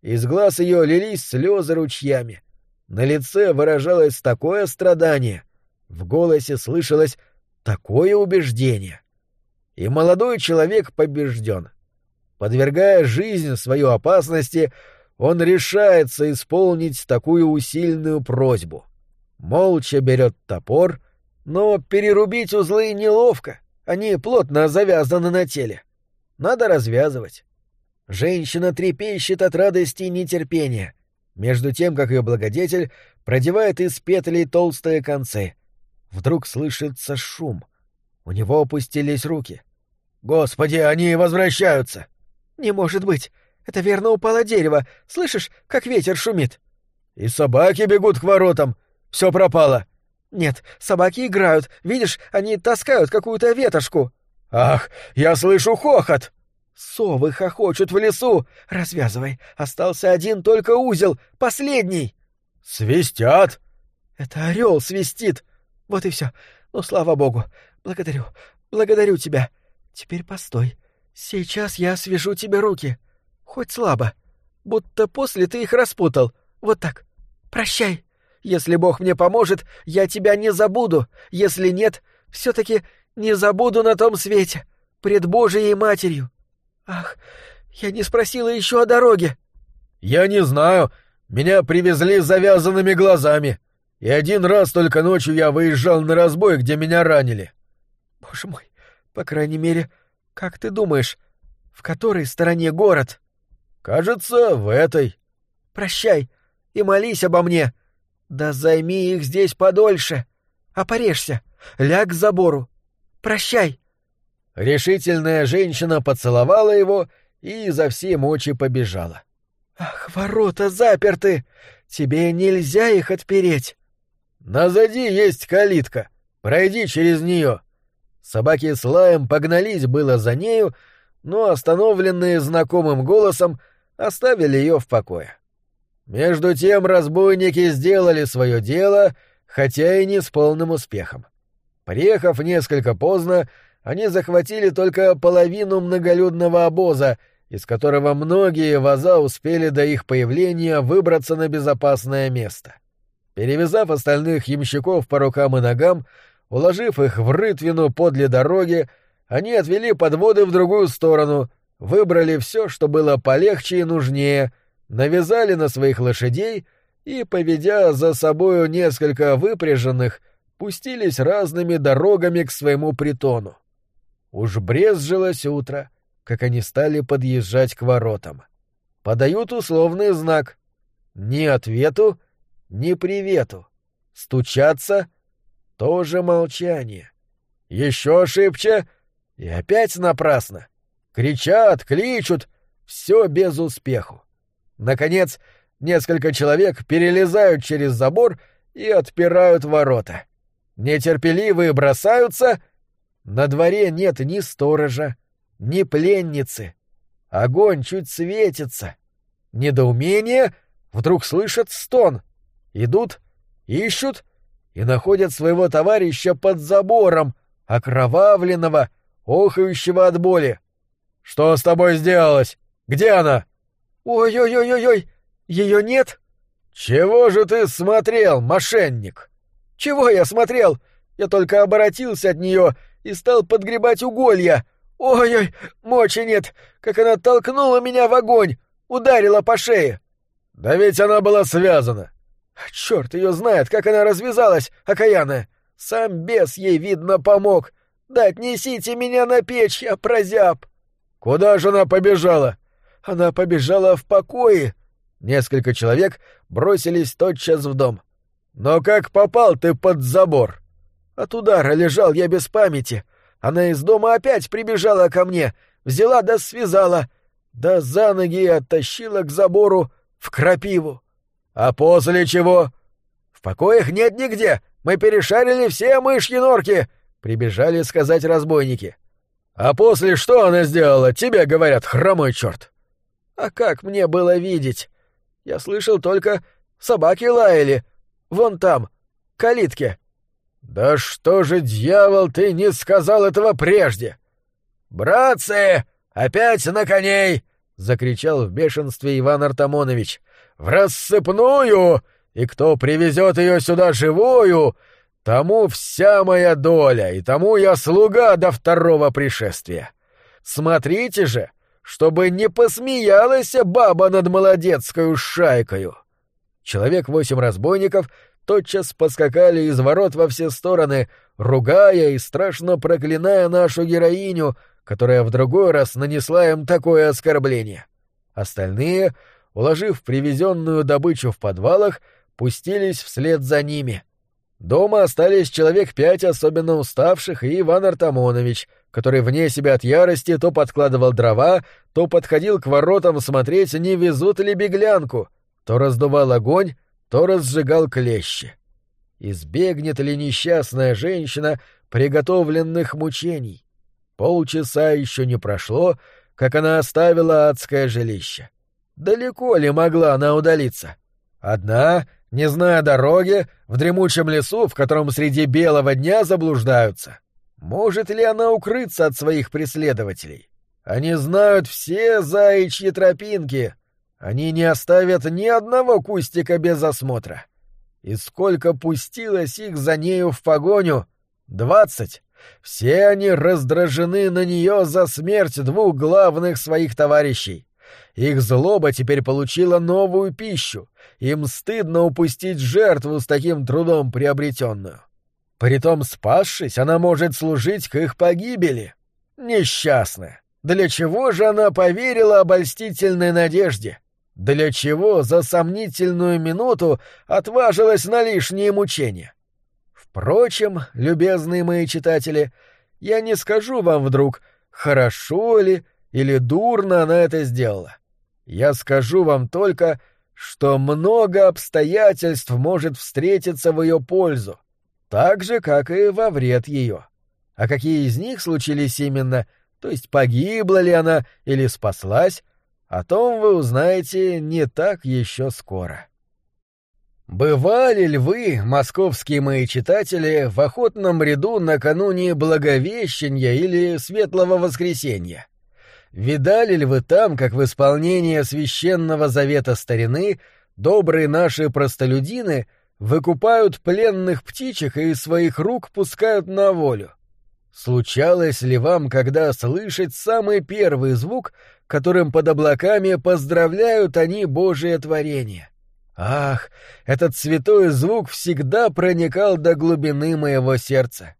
Из глаз ее лились слезы ручьями. На лице выражалось такое страдание, в голосе слышалось такое убеждение. И молодой человек побежден. Подвергая жизнь свою опасности, он решается исполнить такую усильную просьбу молча берет топор, но перерубить узлы неловко, они плотно завязаны на теле. Надо развязывать. Женщина трепещет от радости и нетерпения, между тем, как ее благодетель продевает из петлей толстые концы. Вдруг слышится шум. У него опустились руки. «Господи, они возвращаются!»
«Не может быть! Это верно упало дерево! Слышишь, как ветер шумит?»
«И собаки бегут к воротам!» Все пропало.
Нет, собаки играют. Видишь, они таскают какую-то ветошку.
Ах, я слышу хохот.
Совы хохочут в лесу. Развязывай. Остался один только узел, последний.
Свистят.
Это орел свистит. Вот и все. Ну, слава богу. Благодарю. Благодарю тебя. Теперь постой. Сейчас я свяжу тебе руки. Хоть слабо. Будто после ты их распутал. Вот так. Прощай. Если Бог мне поможет, я тебя не забуду. Если нет, все-таки не забуду на том свете, пред Божией Матерью. Ах, я не спросила еще о дороге.
Я не знаю. Меня привезли с завязанными глазами. И один раз только ночью я выезжал на разбой, где меня ранили.
Боже мой, по крайней мере, как ты думаешь, в которой стороне город?
Кажется, в этой.
Прощай и молись обо мне. Да займи их здесь подольше. А порежься. Ляг к забору. Прощай.
Решительная женщина поцеловала его и изо всей мочи побежала.
Ах, ворота заперты. Тебе нельзя их отпереть.
Назади есть калитка. Пройди через нее. Собаки с лаем погнались было за нею, но, остановленные знакомым голосом, оставили ее в покое. Между тем разбойники сделали свое дело, хотя и не с полным успехом. Приехав несколько поздно, они захватили только половину многолюдного обоза, из которого многие ваза успели до их появления выбраться на безопасное место. Перевязав остальных ямщиков по рукам и ногам, уложив их в рытвину подле дороги, они отвели подводы в другую сторону, выбрали все, что было полегче и нужнее, навязали на своих лошадей и, поведя за собою несколько выпряженных, пустились разными дорогами к своему притону. Уж брезжилось утро, как они стали подъезжать к воротам. Подают условный знак. Ни ответу, ни привету. Стучаться — тоже молчание. Еще шибче — и опять напрасно. Кричат, кличут — все без успеху. Наконец, несколько человек перелезают через забор и отпирают ворота. Нетерпеливые бросаются. На дворе нет ни сторожа, ни пленницы. Огонь чуть светится. Недоумение, вдруг слышат стон. Идут, ищут и находят своего товарища под забором, окровавленного, охающего от боли. «Что с тобой сделалось? Где она?»
«Ой-ой-ой-ой-ой! Ее нет?»
«Чего же ты смотрел, мошенник?»
«Чего я смотрел? Я только оборотился от нее и стал подгребать уголья. Ой-ой, мочи нет, как она толкнула меня в огонь, ударила по шее».
«Да ведь она была связана».
«Черт ее знает, как она развязалась, окаянная. Сам бес ей, видно, помог. Да отнесите меня на печь, я прозяб».
«Куда же она побежала?»
Она побежала в покое.
Несколько человек бросились тотчас в дом. «Но как попал ты под забор?»
От удара лежал я без памяти. Она из дома опять прибежала ко мне, взяла да связала, да за ноги оттащила к забору в крапиву.
А после чего?
В покоях нет нигде. Мы перешарили все мышьи норки, прибежали сказать разбойники.
А после что она сделала? Тебе говорят, хромой черт.
А как мне было видеть? Я слышал только собаки лаяли. Вон там, калитке.
Да что же, дьявол, ты не сказал этого прежде?
Братцы, опять на коней!
закричал в бешенстве Иван Артамонович. В рассыпную! И кто привезет ее сюда живую, тому вся моя доля, и тому я слуга до второго пришествия. Смотрите же, чтобы не посмеялась баба над молодецкою шайкою. Человек восемь разбойников тотчас поскакали из ворот во все стороны, ругая и страшно проклиная нашу героиню, которая в другой раз нанесла им такое оскорбление. Остальные, уложив привезенную добычу в подвалах, пустились вслед за ними. Дома остались человек пять особенно уставших и Иван Артамонович, который вне себя от ярости то подкладывал дрова, то подходил к воротам смотреть, не везут ли беглянку, то раздувал огонь, то разжигал клещи. Избегнет ли несчастная женщина приготовленных мучений? Полчаса еще не прошло, как она оставила адское жилище. Далеко ли могла она удалиться? Одна, не зная дороги, в дремучем лесу, в котором среди белого дня заблуждаются. Может ли она укрыться от своих преследователей? Они знают все заячьи тропинки. Они не оставят ни одного кустика без осмотра. И сколько пустилось их за нею в погоню? Двадцать. Все они раздражены на нее за смерть двух главных своих товарищей. Их злоба теперь получила новую пищу. Им стыдно упустить жертву с таким трудом приобретенную. Притом, спасшись, она может служить к их погибели. Несчастная. Для чего же она поверила обольстительной надежде? Для чего за сомнительную минуту отважилась на лишние мучения? Впрочем, любезные мои читатели, я не скажу вам вдруг, хорошо ли или дурно она это сделала. Я скажу вам только, что много обстоятельств может встретиться в ее пользу, так же, как и во вред ее. А какие из них случились именно, то есть погибла ли она или спаслась, о том вы узнаете не так еще скоро. Бывали ли вы, московские мои читатели, в охотном ряду накануне Благовещения или Светлого Воскресенья? Видали ли вы там, как в исполнение священного завета старины добрые наши простолюдины выкупают пленных птичек и из своих рук пускают на волю? Случалось ли вам когда слышать самый первый звук, которым под облаками поздравляют они Божие творение? Ах, этот святой звук всегда проникал до глубины моего сердца.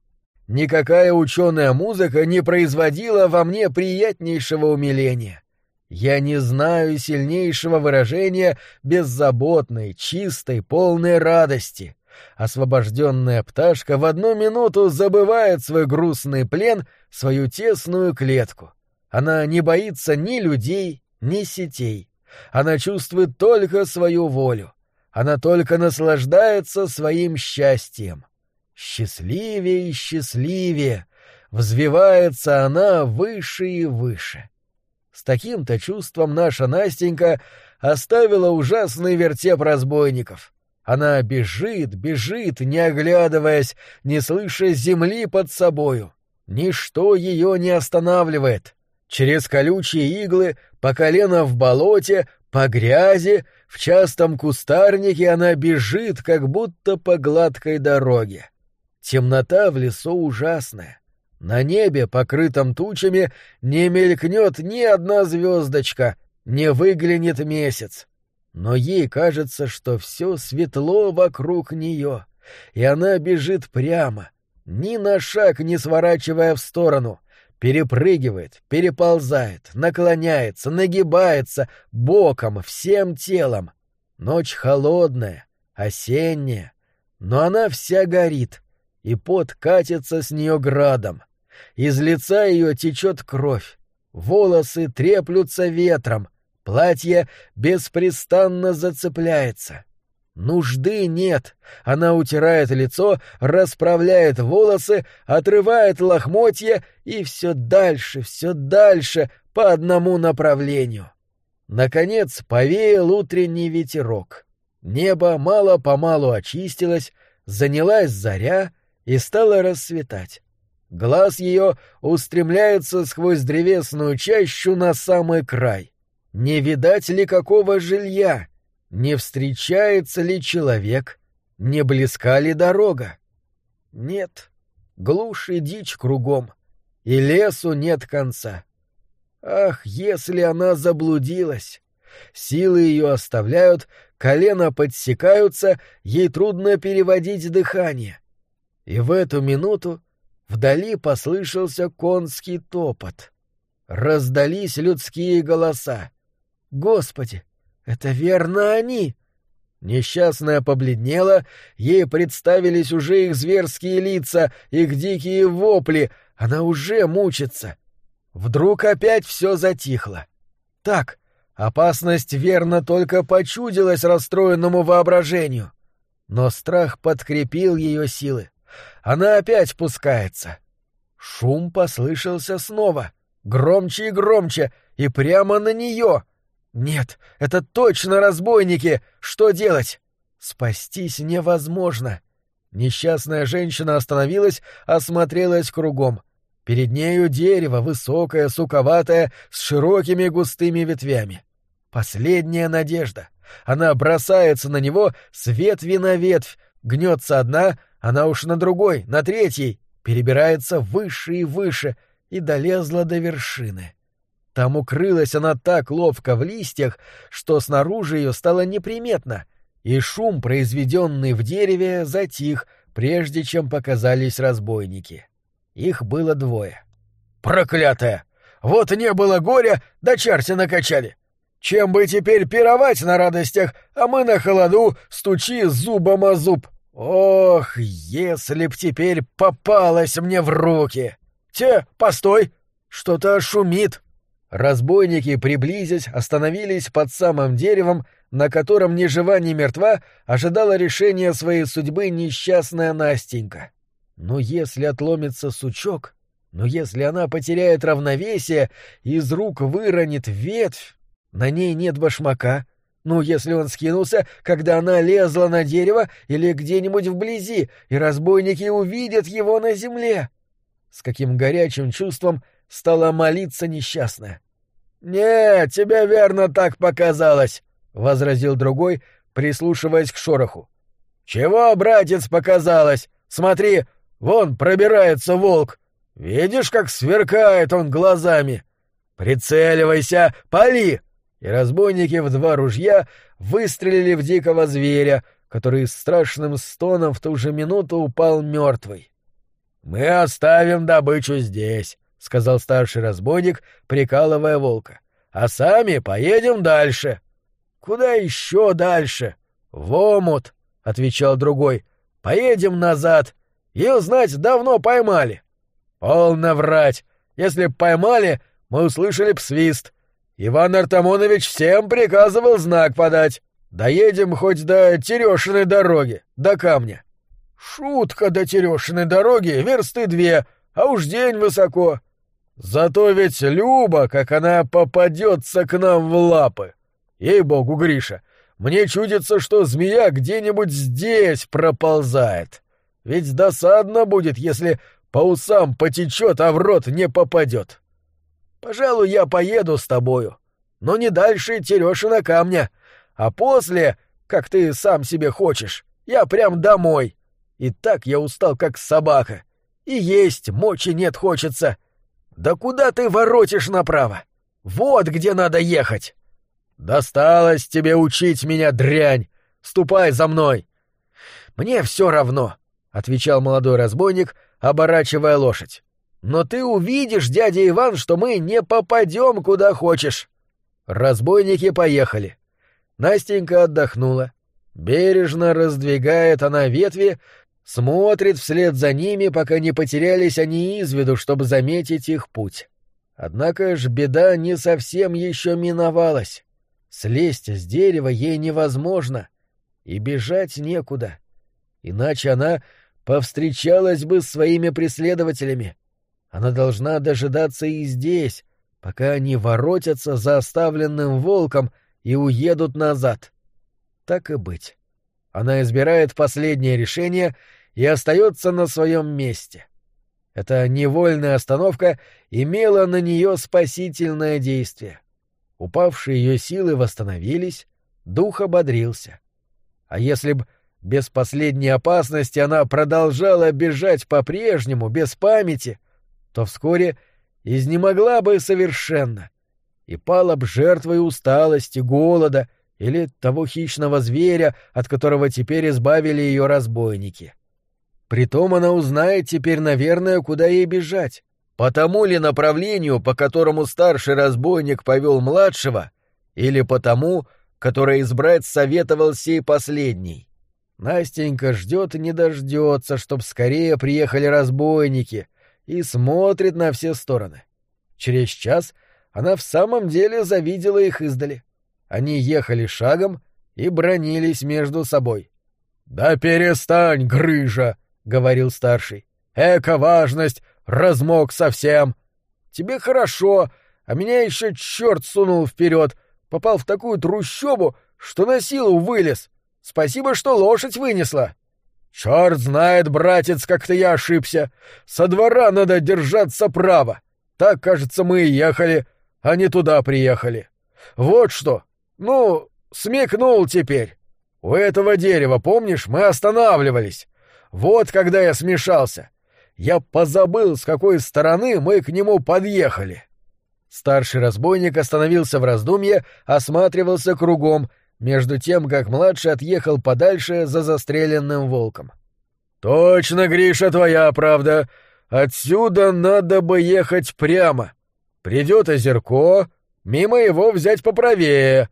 Никакая ученая музыка не производила во мне приятнейшего умиления. Я не знаю сильнейшего выражения беззаботной, чистой, полной радости. Освобожденная пташка в одну минуту забывает свой грустный плен, свою тесную клетку. Она не боится ни людей, ни сетей. Она чувствует только свою волю. Она только наслаждается своим счастьем. Счастливее и счастливее взвивается она выше и выше. С таким-то чувством наша Настенька оставила ужасный вертеп разбойников. Она бежит, бежит, не оглядываясь, не слыша земли под собою. Ничто ее не останавливает. Через колючие иглы, по колено в болоте, по грязи, в частом кустарнике она бежит, как будто по гладкой дороге. Темнота в лесу ужасная. На небе, покрытом тучами, не мелькнет ни одна звездочка, не выглянет месяц. Но ей кажется, что все светло вокруг нее, и она бежит прямо, ни на шаг не сворачивая в сторону, перепрыгивает, переползает, наклоняется, нагибается, боком, всем телом. Ночь холодная, осенняя, но она вся горит, и пот катится с нее градом. Из лица ее течет кровь, волосы треплются ветром, платье беспрестанно зацепляется. Нужды нет. Она утирает лицо, расправляет волосы, отрывает лохмотья и все дальше, все дальше по одному направлению. Наконец повеял утренний ветерок. Небо мало-помалу очистилось, занялась заря и стало рассветать. Глаз ее устремляется сквозь древесную чащу на самый край. Не видать ли какого жилья? Не встречается ли человек? Не близка ли дорога? Нет, глушь и дичь кругом, и лесу нет конца. Ах, если она заблудилась! Силы ее оставляют, колено подсекаются, ей трудно переводить дыхание. И в эту минуту вдали послышался конский топот. Раздались людские голоса. Господи, это верно они! Несчастная побледнела, ей представились уже их зверские лица, их дикие вопли, она уже мучится. Вдруг опять все затихло. Так, опасность верно только почудилась расстроенному воображению. Но страх подкрепил ее силы. Она опять пускается. Шум послышался снова, громче и громче, и прямо на нее — «Нет, это точно разбойники! Что делать?» «Спастись невозможно!» Несчастная женщина остановилась, осмотрелась кругом. Перед нею дерево, высокое, суковатое, с широкими густыми ветвями. Последняя надежда. Она бросается на него с ветви на ветвь, гнется одна, она уж на другой, на третьей, перебирается выше и выше и долезла до вершины. Там укрылась она так ловко в листьях, что снаружи ее стало неприметно, и шум, произведенный в дереве, затих, прежде чем показались разбойники. Их было двое. «Проклятая! Вот не было горя, да чарти накачали! Чем бы теперь пировать на радостях, а мы на холоду стучи зубом о зуб! Ох, если б теперь попалась мне в руки! Те, постой! Что-то шумит!» Разбойники, приблизясь, остановились под самым деревом, на котором ни жива, ни мертва ожидала решения своей судьбы несчастная Настенька. Но если отломится сучок, но если она потеряет равновесие из рук выронит ветвь, на ней нет башмака, ну, если он скинулся, когда она лезла на дерево или где-нибудь вблизи, и разбойники увидят его на земле. С каким горячим чувством стала молиться несчастная. — Нет, тебе верно так показалось, — возразил другой, прислушиваясь к шороху. — Чего, братец, показалось? Смотри, вон пробирается волк. Видишь, как сверкает он глазами? Прицеливайся, пали! И разбойники в два ружья выстрелили в дикого зверя, который с страшным стоном в ту же минуту упал мертвый. — Мы оставим добычу здесь, — сказал старший разбойник, прикалывая волка. — А сами поедем дальше. — Куда еще дальше? — В омут, — отвечал другой. — Поедем назад. Ее, знать, давно поймали. — Полно врать. Если б поймали, мы услышали б свист. Иван Артамонович всем приказывал знак подать. Доедем хоть до Терешиной дороги, до камня. Шутка до Терешиной дороги, версты две, а уж день высоко. Зато ведь Люба, как она попадется к нам в лапы. Ей-богу, Гриша, мне чудится, что змея где-нибудь здесь проползает. Ведь досадно будет, если по усам потечет, а в рот не попадет. Пожалуй, я поеду с тобою, но не дальше Терешина камня, а после, как ты сам себе хочешь, я прям домой. И так я устал, как собака. И есть мочи нет хочется. — да куда ты воротишь направо? Вот где надо ехать. Досталось тебе учить меня, дрянь. Ступай за мной. Мне все равно, отвечал молодой разбойник, оборачивая лошадь. Но ты увидишь, дядя Иван, что мы не попадем куда хочешь. Разбойники поехали. Настенька отдохнула. Бережно раздвигает она ветви, смотрит вслед за ними, пока не потерялись они из виду, чтобы заметить их путь. Однако ж беда не совсем еще миновалась. Слезть с дерева ей невозможно, и бежать некуда. Иначе она повстречалась бы с своими преследователями. Она должна дожидаться и здесь, пока они воротятся за оставленным волком и уедут назад. Так и быть. Она избирает последнее решение — и остается на своем месте. Эта невольная остановка имела на нее спасительное действие. Упавшие ее силы восстановились, дух ободрился. А если б без последней опасности она продолжала бежать по-прежнему, без памяти, то вскоре изнемогла бы совершенно и пала б жертвой усталости, голода или того хищного зверя, от которого теперь избавили ее разбойники. Притом она узнает теперь, наверное, куда ей бежать. По тому ли направлению, по которому старший разбойник повел младшего, или по тому, которое избрать советовал сей последний. Настенька ждет и не дождется, чтоб скорее приехали разбойники, и смотрит на все стороны. Через час она в самом деле завидела их издали. Они ехали шагом и бронились между собой. — Да перестань, грыжа! Говорил старший. Эка важность, размок совсем. Тебе хорошо, а меня еще черт сунул вперед, попал в такую трущобу, что на силу вылез. Спасибо, что лошадь вынесла. Черт знает, братец, как-то я ошибся. Со двора надо держаться право. Так, кажется, мы и ехали, а не туда приехали. Вот что. Ну, смекнул теперь. У этого дерева, помнишь, мы останавливались. Вот когда я смешался. Я позабыл, с какой стороны мы к нему подъехали. Старший разбойник остановился в раздумье, осматривался кругом, между тем, как младший отъехал подальше за застреленным волком. «Точно, Гриша, твоя правда. Отсюда надо бы ехать прямо. Придет озерко, мимо его взять поправее.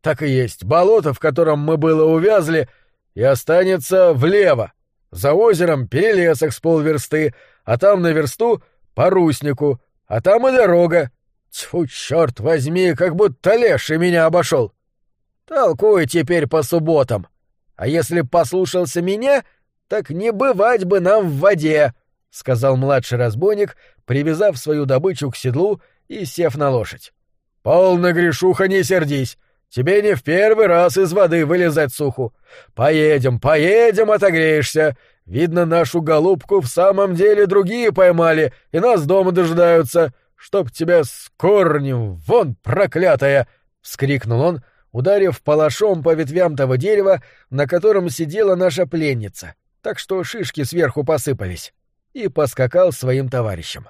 Так и есть, болото, в котором мы было увязли, и останется влево. За озером перелесок с полверсты, а там на версту — по руснику, а там и дорога. Тьфу, черт возьми, как будто леший меня обошел. Толкуй теперь по субботам. А если послушался меня, так не бывать бы нам в воде, — сказал младший разбойник, привязав свою добычу к седлу и сев на лошадь. — Полно, грешуха, не сердись. Тебе не в первый раз из воды вылезать суху. Поедем, поедем, отогреешься. Видно, нашу голубку в самом деле другие поймали и нас дома дожидаются. Чтоб тебя с корнем, вон, проклятая! — вскрикнул он, ударив палашом по ветвям того дерева, на котором сидела наша пленница, так что шишки сверху посыпались, и поскакал своим товарищам.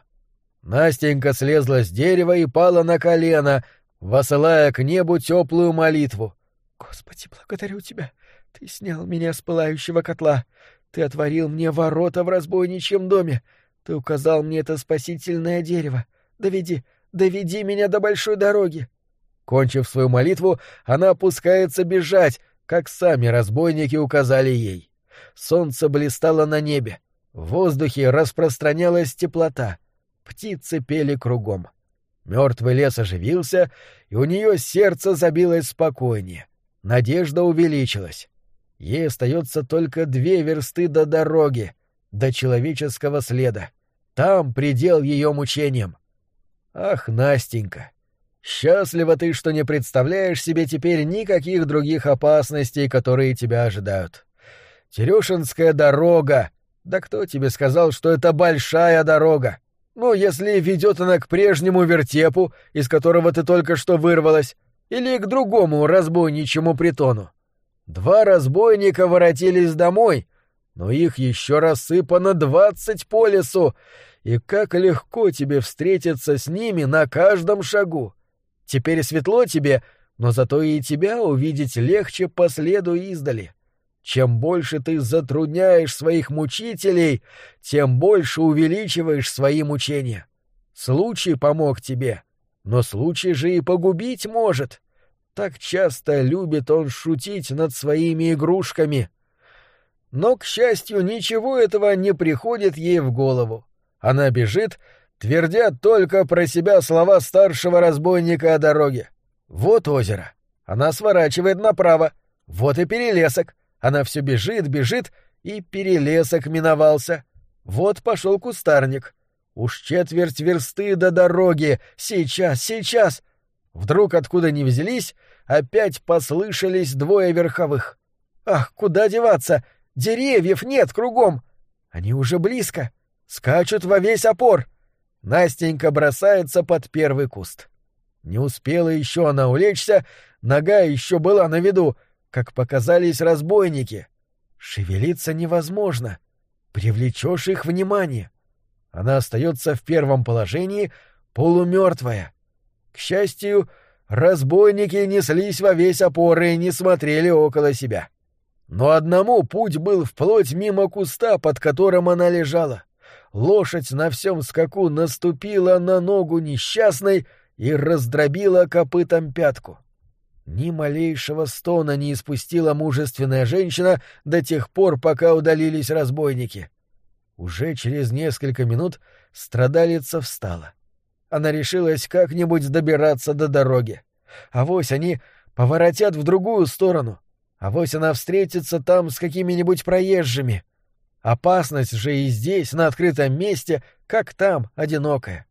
Настенька слезла с дерева и пала на колено, восылая к небу теплую молитву.
«Господи, благодарю тебя! Ты снял меня с пылающего котла! Ты отворил мне ворота в разбойничьем доме! Ты указал мне это спасительное дерево! Доведи, доведи меня до большой дороги!»
Кончив свою молитву, она опускается бежать, как сами разбойники указали ей. Солнце блистало на небе, в воздухе распространялась теплота, птицы пели кругом. Мертвый лес оживился, и у нее сердце забилось спокойнее. Надежда увеличилась. Ей остается только две версты до дороги, до человеческого следа. Там предел ее мучениям. Ах, Настенька! Счастлива ты, что не представляешь себе теперь никаких других опасностей, которые тебя ожидают. Терешинская дорога! Да кто тебе сказал, что это большая дорога? Ну, если ведет она к прежнему вертепу, из которого ты только что вырвалась, или к другому разбойничьему притону. Два разбойника воротились домой, но их еще рассыпано двадцать по лесу, и как легко тебе встретиться с ними на каждом шагу. Теперь светло тебе, но зато и тебя увидеть легче по следу издали. Чем больше ты затрудняешь своих мучителей, тем больше увеличиваешь свои мучения. Случай помог тебе, но случай же и погубить может. Так часто любит он шутить над своими игрушками. Но, к счастью, ничего этого не приходит ей в голову. Она бежит, твердя только про себя слова старшего разбойника о дороге. Вот озеро. Она сворачивает направо. Вот и перелесок. Она все бежит, бежит, и перелесок миновался. Вот пошел кустарник. Уж четверть версты до дороги. Сейчас, сейчас. Вдруг, откуда ни взялись, опять послышались двое верховых. Ах, куда деваться? Деревьев нет кругом. Они уже близко. Скачут во весь опор. Настенька бросается под первый куст. Не успела еще она улечься, нога еще была на виду — как показались разбойники. Шевелиться невозможно. Привлечешь их внимание. Она остается в первом положении, полумертвая. К счастью, разбойники неслись во весь опоры и не смотрели около себя. Но одному путь был вплоть мимо куста, под которым она лежала. Лошадь на всем скаку наступила на ногу несчастной и раздробила копытом пятку. Ни малейшего стона не испустила мужественная женщина до тех пор, пока удалились разбойники. Уже через несколько минут страдалица встала. Она решилась как-нибудь добираться до дороги. Авось они поворотят в другую сторону. Авось она встретится там с какими-нибудь проезжими. Опасность же и здесь, на открытом месте, как там, одинокая.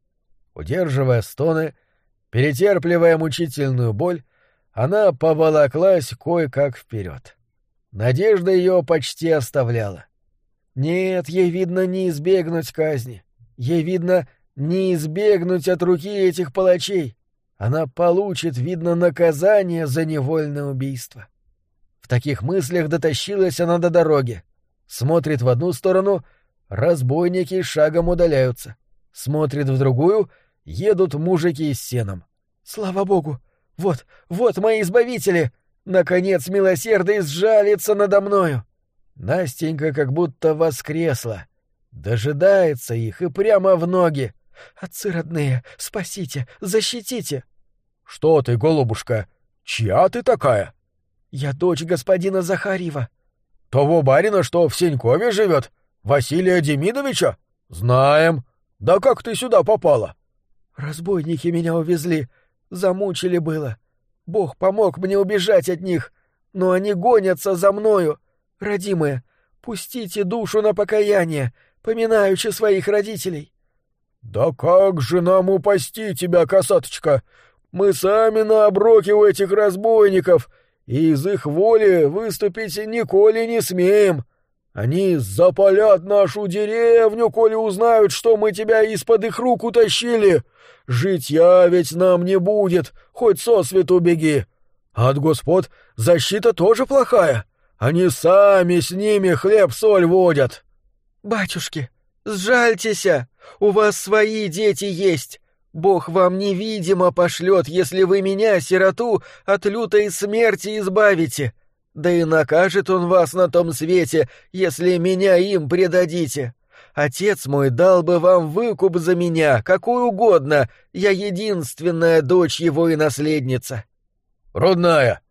Удерживая стоны, перетерпливая мучительную боль, она поволоклась кое-как вперед. Надежда ее почти оставляла. Нет, ей видно не избегнуть казни. Ей видно не избегнуть от руки этих палачей. Она получит, видно, наказание за невольное убийство. В таких мыслях дотащилась она до дороги. Смотрит в одну сторону — разбойники шагом удаляются. Смотрит в другую — едут мужики с сеном. «Слава богу! Вот, вот мои избавители! Наконец милосердный сжалится надо мною!» Настенька как будто воскресла. Дожидается их и прямо в ноги. «Отцы родные, спасите, защитите!»
«Что ты, голубушка? Чья ты такая?»
«Я дочь господина Захарьева».
«Того барина, что в Сенькове живет? Василия Демидовича? Знаем. Да как ты сюда попала?»
«Разбойники меня увезли. Замучили было. Бог помог мне убежать от них, но они гонятся за мною. Родимые, пустите душу на покаяние, поминаючи своих родителей.
— Да как же нам упасти тебя, касаточка? Мы сами на оброке у этих разбойников, и из их воли выступить николи не смеем. Они запалят нашу деревню, коли узнают, что мы тебя из-под их рук утащили. Житья ведь нам не будет, хоть со свету беги. А от господ защита тоже плохая. Они сами с ними хлеб-соль водят.
— Батюшки, сжальтеся, у вас свои дети есть. Бог вам невидимо пошлет, если вы меня, сироту, от лютой смерти избавите. Да и накажет он вас на том свете, если меня им предадите. Отец мой дал бы вам выкуп за меня, какой угодно, я единственная дочь его и наследница.
Родная,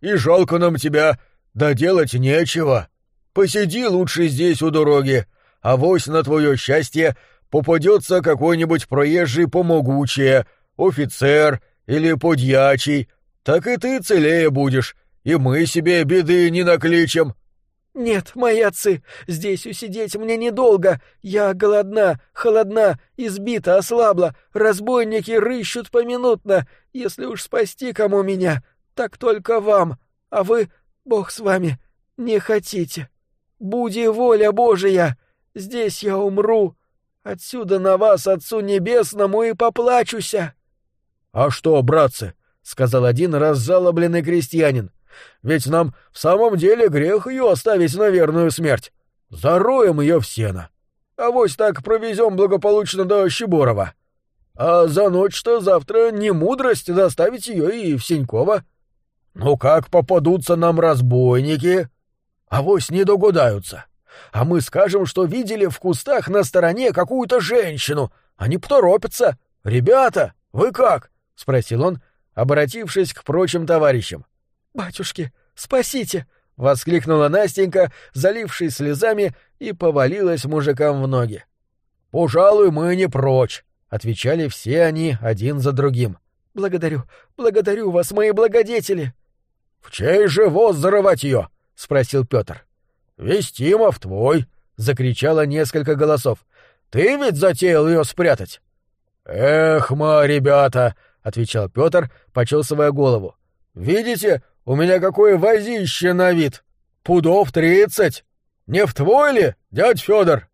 и жалко нам тебя, да делать нечего. Посиди лучше здесь у дороги, а вось на твое счастье попадется какой-нибудь проезжий помогучее, офицер или подьячий, так и ты целее будешь, и мы себе беды не накличем.
«Нет, мои отцы, здесь усидеть мне недолго. Я голодна, холодна, избита, ослабла. Разбойники рыщут поминутно. Если уж спасти кому меня, так только вам. А вы, Бог с вами, не хотите. Буди воля Божия. Здесь я умру, Отсюда на вас, Отцу Небесному, и поплачуся.
— А что, братцы, — сказал один раззалобленный крестьянин, — ведь нам в самом деле грех ее оставить на верную смерть. Зароем ее в сено. А вось так провезем благополучно до Щеборова. А за ночь-то завтра не мудрость доставить ее и в Синькова. Ну как попадутся нам разбойники? А вось не догадаются. — а мы скажем, что видели в кустах на стороне какую-то женщину. Они поторопятся. Ребята, вы как? — спросил он, обратившись к прочим товарищам.
— Батюшки, спасите!
— воскликнула Настенька, залившись слезами, и повалилась мужикам в ноги.
— Пожалуй, мы не прочь, — отвечали все они один за другим.
— Благодарю, благодарю вас, мои благодетели!
— В чей же воз зарывать ее? — спросил Петр. «Вестимов твой!» — закричало несколько голосов. «Ты ведь затеял ее спрятать?» «Эх, ма, ребята!» — отвечал Петр, почесывая голову. «Видите, у меня какое возище на вид! Пудов тридцать! Не в твой ли, дядь Федор?»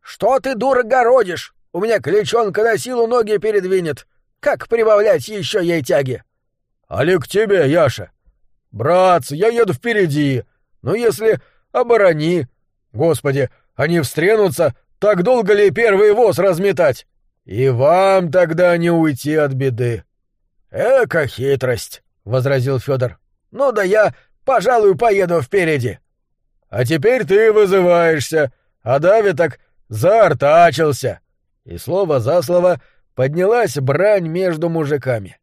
«Что ты, дура, городишь? У меня кличонка на силу ноги передвинет. Как прибавлять еще ей тяги?»
«Али к тебе, Яша? Братцы, я еду впереди. Но если Оборони! Господи, они встренутся, так долго ли первый воз разметать? И вам тогда не уйти от беды. Эка хитрость, — возразил Федор. Ну да я, пожалуй, поеду впереди. А теперь ты вызываешься, а Дави так заортачился. И слово за слово поднялась брань между мужиками.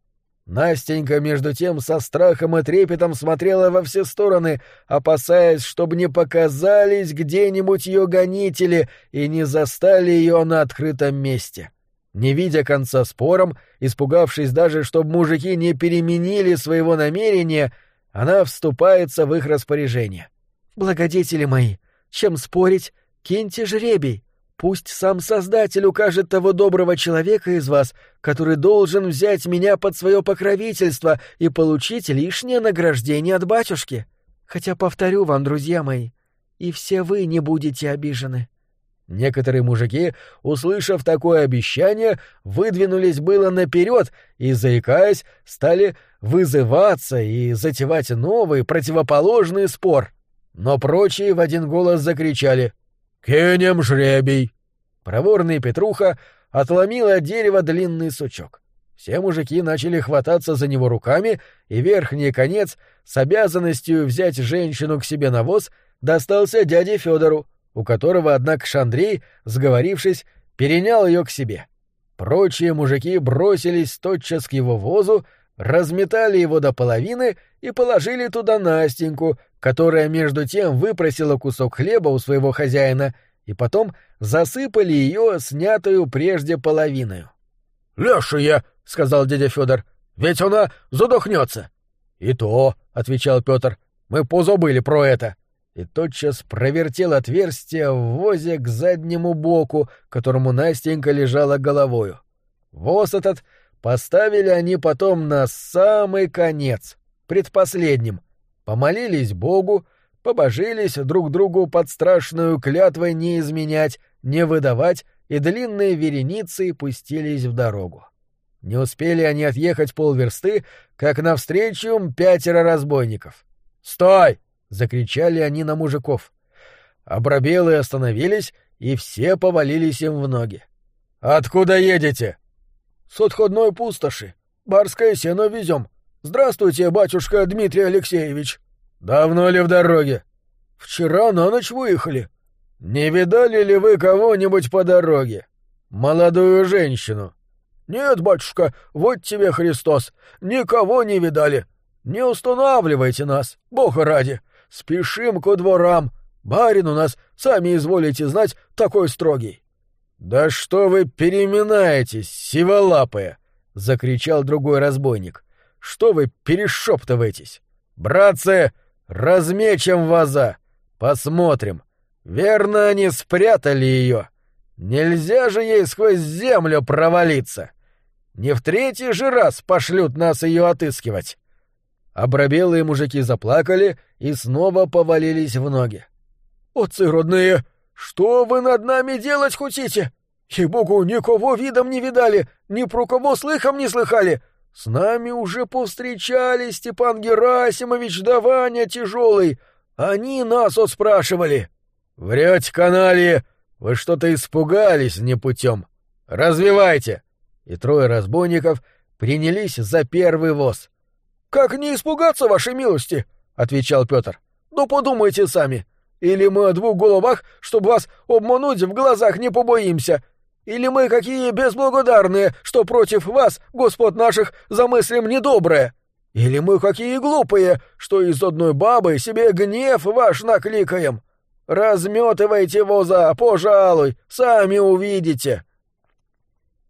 Настенька, между тем, со страхом и трепетом смотрела во все стороны, опасаясь, чтобы не показались где-нибудь ее гонители и не застали ее на открытом месте. Не видя конца спором, испугавшись даже, чтобы мужики не переменили своего намерения, она вступается в их распоряжение.
«Благодетели мои, чем спорить, киньте жребий. Пусть сам Создатель укажет того доброго человека из вас, который должен взять меня под свое покровительство и получить лишнее награждение от батюшки. Хотя, повторю вам, друзья мои, и все вы не будете обижены».
Некоторые мужики, услышав такое обещание, выдвинулись было наперед и, заикаясь, стали вызываться и затевать новый противоположный спор. Но прочие в один голос закричали «Кинем жребий!» Проворный Петруха отломил от дерева длинный сучок. Все мужики начали хвататься за него руками, и верхний конец с обязанностью взять женщину к себе на воз достался дяде Федору, у которого, однако, Шандрей, сговорившись, перенял ее к себе. Прочие мужики бросились тотчас к его возу, разметали его до половины и положили туда Настеньку, которая между тем выпросила кусок хлеба у своего хозяина, и потом засыпали ее снятую прежде половиною.
— Лешая, — сказал дядя Федор, — Ведь она задохнется. И то, — отвечал Петр, — мы позабыли про это. И тотчас провертел отверстие в возе к заднему боку, которому Настенька лежала головою. Воз этот поставили они потом на самый конец, предпоследним. Помолились Богу, побожились друг другу под страшную клятвой не изменять, не выдавать, и длинные вереницы пустились в дорогу. Не успели они отъехать полверсты, как навстречу пятеро разбойников. «Стой!» — закричали они на мужиков. Обрабелы остановились, и все повалились им в ноги. «Откуда едете?»
«С отходной пустоши. Барское сено везем. Здравствуйте, батюшка Дмитрий Алексеевич».
«Давно ли в дороге?»
«Вчера на ночь выехали».
«Не видали ли вы кого-нибудь по дороге? Молодую женщину?»
«Нет, батюшка, вот тебе Христос, никого не видали. Не устанавливайте нас, Бога ради. Спешим ко дворам. Барин у нас, сами изволите знать, такой строгий».
«Да что вы переминаетесь, сиволапые!» — закричал другой разбойник. «Что вы перешептываетесь? Братцы, размечем ваза, посмотрим. Верно, они спрятали ее. Нельзя же ей сквозь землю провалиться. Не в третий же раз пошлют нас ее отыскивать. Обрабелые мужики заплакали и снова повалились в ноги.
— Отцы родные, что вы над нами делать хотите? И-богу, никого видом не видали, ни про кого слыхом не слыхали. С нами уже повстречались Степан Герасимович да Ваня Тяжелый. Они нас отспрашивали.
— Врете, каналье! Вы что-то испугались непутем. Развивайте! И трое разбойников принялись за первый воз.
Как не испугаться, вашей милости? отвечал Петр. Ну подумайте сами. Или мы о двух головах, чтобы вас обмануть, в глазах не побоимся, или мы какие безблагодарные, что против вас, господ наших, замыслим недоброе? Или мы какие глупые, что из одной бабы себе гнев ваш накликаем? Разметывайте воза, пожалуй, сами увидите.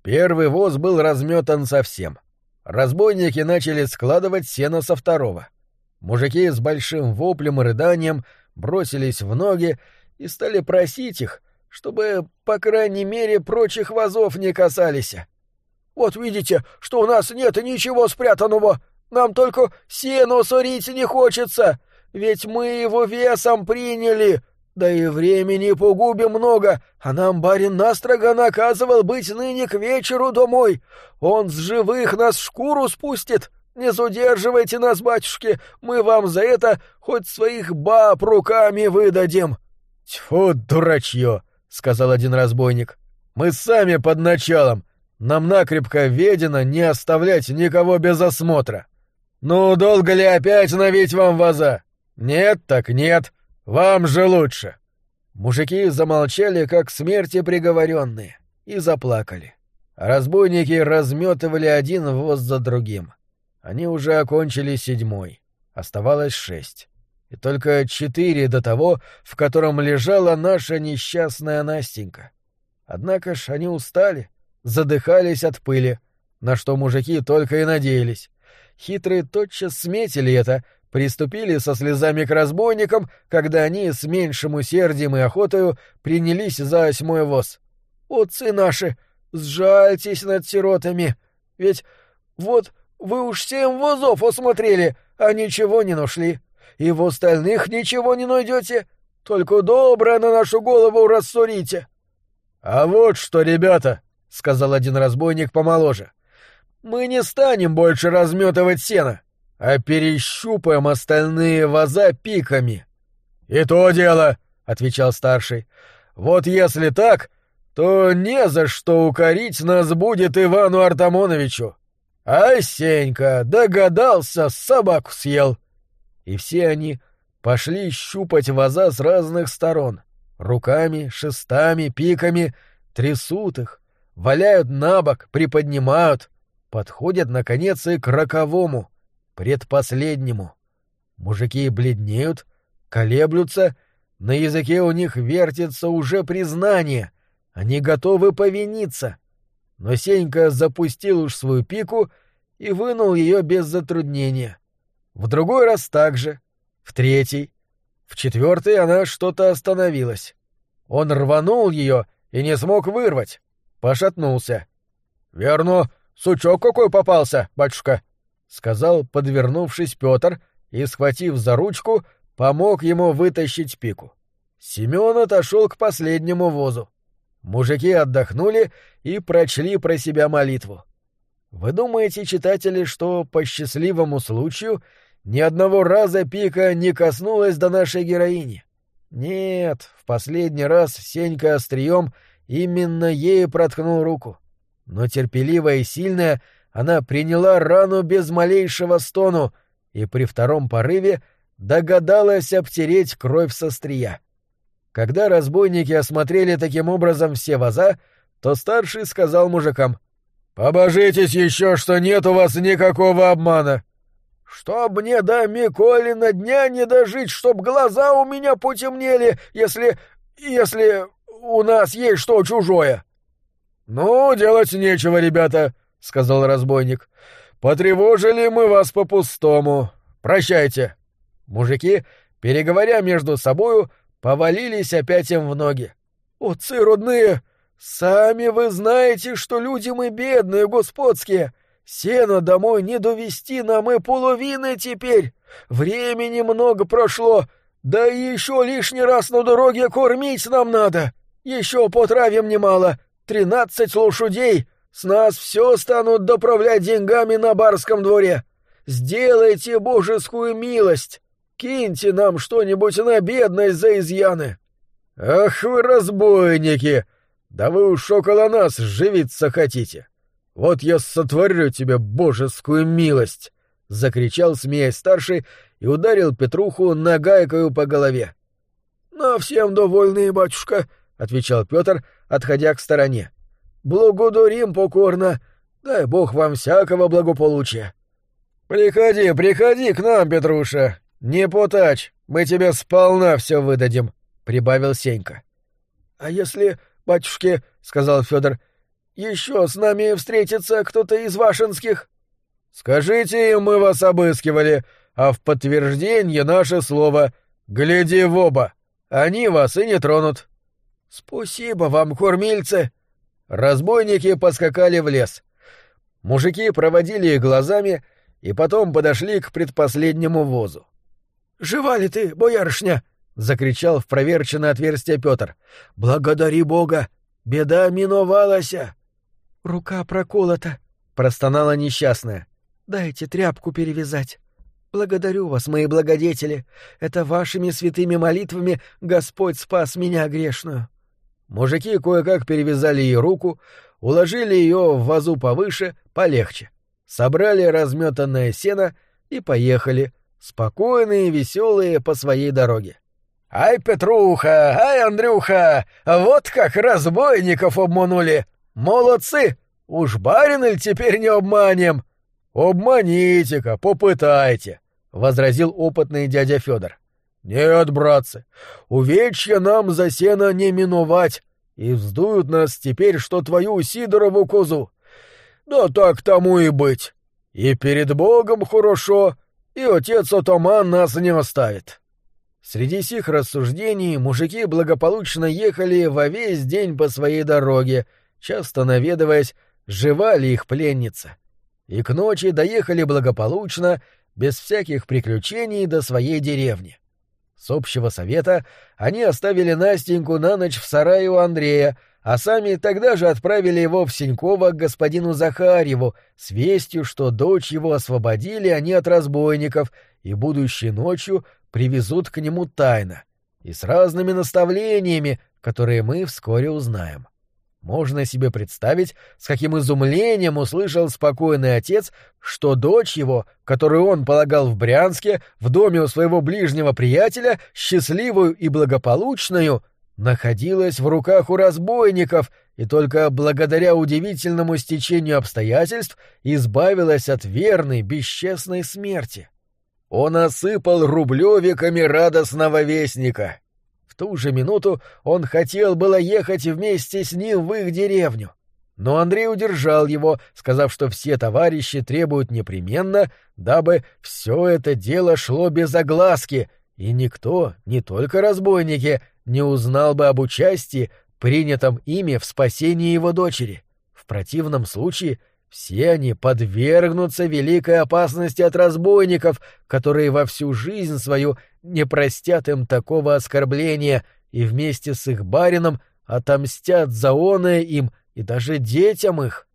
Первый воз был разметан совсем. Разбойники начали складывать сено со второго. Мужики с большим воплем и рыданием бросились в ноги и стали просить их, чтобы, по крайней мере, прочих вазов не касались.
«Вот видите, что у нас нет ничего спрятанного. Нам только сено сорить не хочется, ведь мы его весом приняли. Да и времени погубим много, а нам барин настрого наказывал быть ныне к вечеру домой. Он с живых нас шкуру спустит. Не задерживайте нас, батюшки, мы вам за это хоть своих баб руками выдадим».
«Тьфу, дурачье!» — сказал один разбойник. «Мы сами под началом. Нам накрепко ведено не оставлять никого без осмотра. Ну, долго ли опять навить вам ваза? Нет, так нет. Вам же лучше. Мужики замолчали, как смерти приговоренные, и заплакали. разбойники разметывали один воз за другим. Они уже окончили седьмой. Оставалось шесть. И только четыре до того, в котором лежала наша несчастная Настенька. Однако ж они устали, задыхались от пыли, на что мужики только и надеялись. Хитрые тотчас сметили это, приступили со слезами к разбойникам, когда они с меньшим усердием и охотою принялись за осьмой воз.
«Отцы наши, сжальтесь над сиротами, ведь вот вы уж семь возов осмотрели, а ничего не нашли, и в остальных ничего не найдете, только доброе на нашу голову рассорите».
«А вот что, ребята», — сказал один разбойник помоложе, — «мы не станем больше разметывать сено» а перещупаем остальные ваза пиками. — И то дело, — отвечал старший. — Вот если так, то не за что укорить нас будет Ивану Артамоновичу. А догадался, собаку съел. И все они пошли щупать ваза с разных сторон. Руками, шестами, пиками, трясут их, валяют на бок, приподнимают, подходят, наконец, и к роковому — предпоследнему. Мужики бледнеют, колеблются, на языке у них вертится уже признание, они готовы повиниться. Но Сенька запустил уж свою пику
и вынул ее без затруднения. В другой раз так же. В третий. В четвертый она что-то остановилась. Он рванул ее и не смог вырвать. Пошатнулся. — Верно, сучок какой попался, батюшка, — сказал, подвернувшись Петр и, схватив за ручку, помог ему вытащить пику. Семен отошел к последнему возу. Мужики отдохнули и прочли про себя молитву. Вы думаете, читатели, что по счастливому случаю ни одного раза пика не коснулась до нашей героини? Нет, в последний раз Сенька острием именно ей проткнул руку. Но терпеливая и сильная, она приняла рану без малейшего стону и при втором порыве догадалась обтереть кровь со стрия. Когда разбойники осмотрели таким образом все ваза, то старший сказал мужикам — Побожитесь еще, что нет у вас никакого обмана. Чтоб мне до Миколина дня не дожить, чтоб глаза у меня потемнели, если... если у нас есть что чужое. Ну, делать нечего, ребята, — сказал разбойник. Потревожили мы вас по-пустому. Прощайте. Мужики, переговоря между собою, повалились опять им в ноги. — Отцы родные! «Сами вы знаете, что люди мы бедные, господские. Сено домой не довести нам и половины теперь. Времени много прошло, да и еще лишний раз на дороге кормить нам надо. Еще потравим немало, тринадцать лошадей. С нас все станут доправлять деньгами на барском дворе. Сделайте божескую милость. Киньте нам что-нибудь на бедность за изъяны». «Ах вы разбойники!» Да вы уж около нас живиться хотите. Вот я сотворю тебе божескую милость, закричал смеясь старший и ударил Петруху нагайкою по голове. На всем довольны, батюшка, отвечал Петр, отходя к стороне. Благодарим покорно. Дай бог вам всякого благополучия. Приходи, приходи к нам, Петруша. Не потачь, мы тебе сполна все выдадим, прибавил Сенька. А если батюшки, — сказал Федор, — еще с нами встретится кто-то из вашинских. — Скажите им, мы вас обыскивали, а в подтверждение наше слово «Гляди в оба». Они вас и не тронут. — Спасибо вам, кормильцы. Разбойники поскакали в лес. Мужики проводили их глазами и потом подошли к предпоследнему возу. — Жива ли ты, боярышня? — закричал в проверченное отверстие Петр. «Благодари Бога! Беда миновалася!» «Рука проколота!» — простонала несчастная. «Дайте тряпку перевязать. Благодарю вас, мои благодетели. Это вашими святыми молитвами Господь спас меня грешную». Мужики кое-как перевязали ей руку, уложили ее в вазу повыше, полегче, собрали разметанное сено и поехали, спокойные и веселые по своей дороге. «Ай, Петруха! Ай, Андрюха! Вот как разбойников обманули! Молодцы! Уж барин теперь не обманем!» «Обманите-ка, попытайте!» — возразил опытный дядя Федор. «Нет, братцы, увечья нам за сено не миновать, и вздуют нас теперь, что твою Сидорову козу. Да так тому и быть. И перед Богом хорошо, и отец Отоман нас не оставит». Среди сих рассуждений мужики благополучно ехали во весь день по своей дороге, часто наведываясь, жива ли их пленница. И к ночи доехали благополучно, без всяких приключений до своей деревни. С общего совета они оставили Настеньку на ночь в сарае у Андрея, а сами тогда же отправили его в Синьково к господину Захарьеву с вестью, что дочь его освободили они от разбойников и будущей ночью привезут к нему тайно и с разными наставлениями, которые мы вскоре узнаем. Можно себе представить, с каким изумлением услышал спокойный отец, что дочь его, которую он полагал в Брянске, в доме у своего ближнего приятеля, счастливую и благополучную, находилась в руках у разбойников и только благодаря удивительному стечению обстоятельств избавилась от верной, бесчестной смерти. Он осыпал рублевиками радостного вестника. Ту же минуту он хотел было ехать вместе с ним в их деревню. но Андрей удержал его, сказав, что все товарищи требуют непременно, дабы все это дело шло без огласки, и никто, не только разбойники, не узнал бы об участии, принятом ими в спасении его дочери. В противном случае все они подвергнутся великой опасности от разбойников, которые во всю жизнь свою не простят им такого оскорбления и вместе с их барином отомстят за оное им и даже детям их.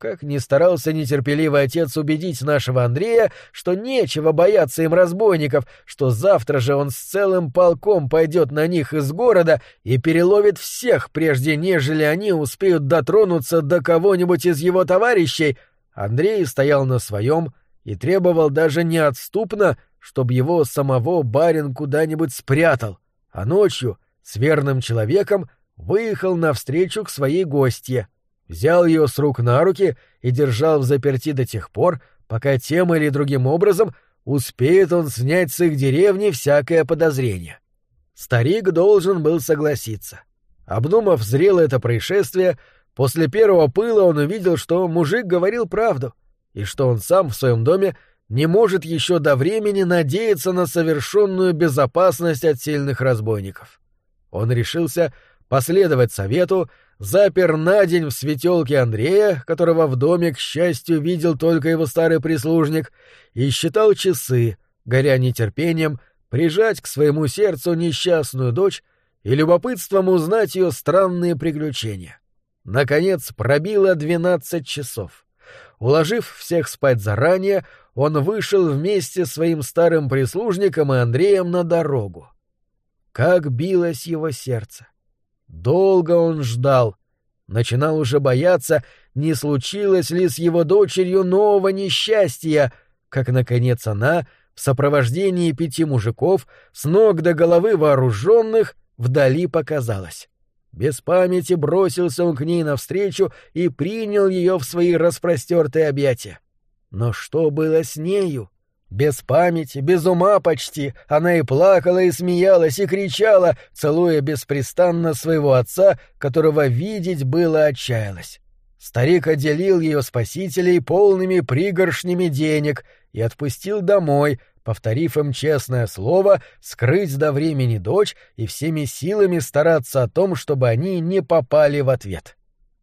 Как ни старался нетерпеливый отец убедить нашего Андрея, что нечего бояться им разбойников, что завтра же он с целым полком пойдет на них из города и переловит всех, прежде нежели они успеют дотронуться до кого-нибудь из его товарищей, Андрей стоял на своем и требовал даже неотступно, чтобы его самого барин куда-нибудь спрятал, а ночью с верным человеком выехал навстречу к своей гостье — взял ее с рук на руки и держал в заперти до тех пор, пока тем или другим образом успеет он снять с их деревни всякое подозрение. Старик должен был согласиться. Обдумав зрело это происшествие, после первого пыла он увидел, что мужик говорил правду, и что он сам в своем доме не может еще до времени надеяться на совершенную безопасность от сильных разбойников. Он решился последовать совету, запер на день в светелке Андрея, которого в доме, к счастью, видел только его старый прислужник, и считал часы, горя нетерпением, прижать к своему сердцу несчастную дочь и любопытством узнать ее странные приключения. Наконец пробило двенадцать часов. Уложив всех спать заранее, он вышел вместе с своим старым прислужником и Андреем на дорогу. Как билось его сердце! Долго он ждал. Начинал уже бояться, не случилось ли с его дочерью нового несчастья, как, наконец, она, в сопровождении пяти мужиков, с ног до головы вооруженных, вдали показалась. Без памяти бросился он к ней навстречу и принял ее в свои распростертые объятия. Но что было с нею? Без памяти, без ума почти, она и плакала, и смеялась, и кричала, целуя беспрестанно своего отца, которого видеть было отчаялась. Старик отделил ее спасителей полными пригоршнями денег и отпустил домой, повторив им честное слово скрыть до времени дочь и всеми силами стараться о том, чтобы они не попали в ответ. —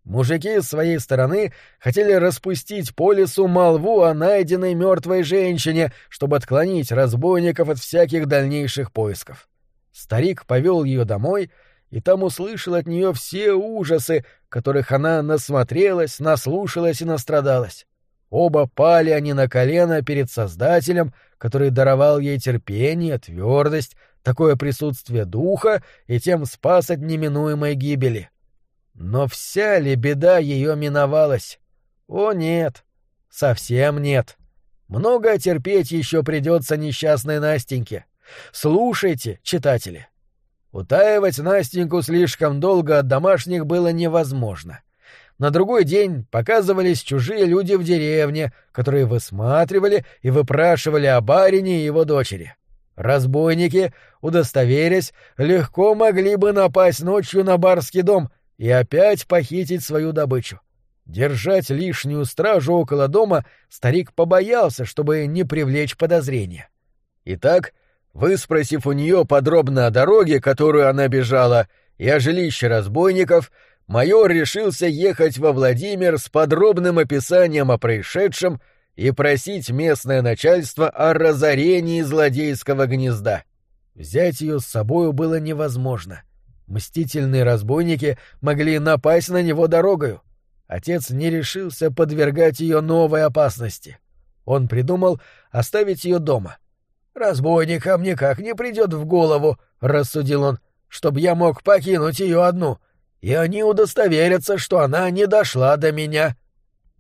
Мужики с своей стороны хотели распустить по лесу молву о найденной мертвой женщине, чтобы отклонить разбойников от всяких дальнейших поисков. Старик повел ее домой и там услышал от нее все ужасы, которых она насмотрелась, наслушалась и настрадалась. Оба пали они на колено перед Создателем, который даровал ей терпение, твердость, такое присутствие духа и тем спас от неминуемой гибели. Но вся ли беда ее миновалась? О нет, совсем нет. Много терпеть еще придется несчастной Настеньке. Слушайте, читатели. Утаивать Настеньку слишком долго от домашних было невозможно. На другой день показывались чужие люди в деревне, которые высматривали и выпрашивали о барине и его дочери. Разбойники, удостоверясь, легко могли бы напасть ночью на барский дом и опять похитить свою добычу. Держать лишнюю стражу около дома старик побоялся, чтобы не привлечь подозрения. Итак, выспросив у нее подробно о дороге, которую она бежала, и о жилище разбойников, майор решился ехать во Владимир с подробным описанием о происшедшем и просить местное начальство о разорении злодейского гнезда. Взять ее с собою было невозможно. Мстительные разбойники могли напасть на него дорогою. Отец не решился подвергать ее новой опасности. Он придумал оставить ее дома. «Разбойникам никак не придет в голову», — рассудил он, — «чтобы я мог покинуть ее одну, и они удостоверятся, что она не дошла до меня».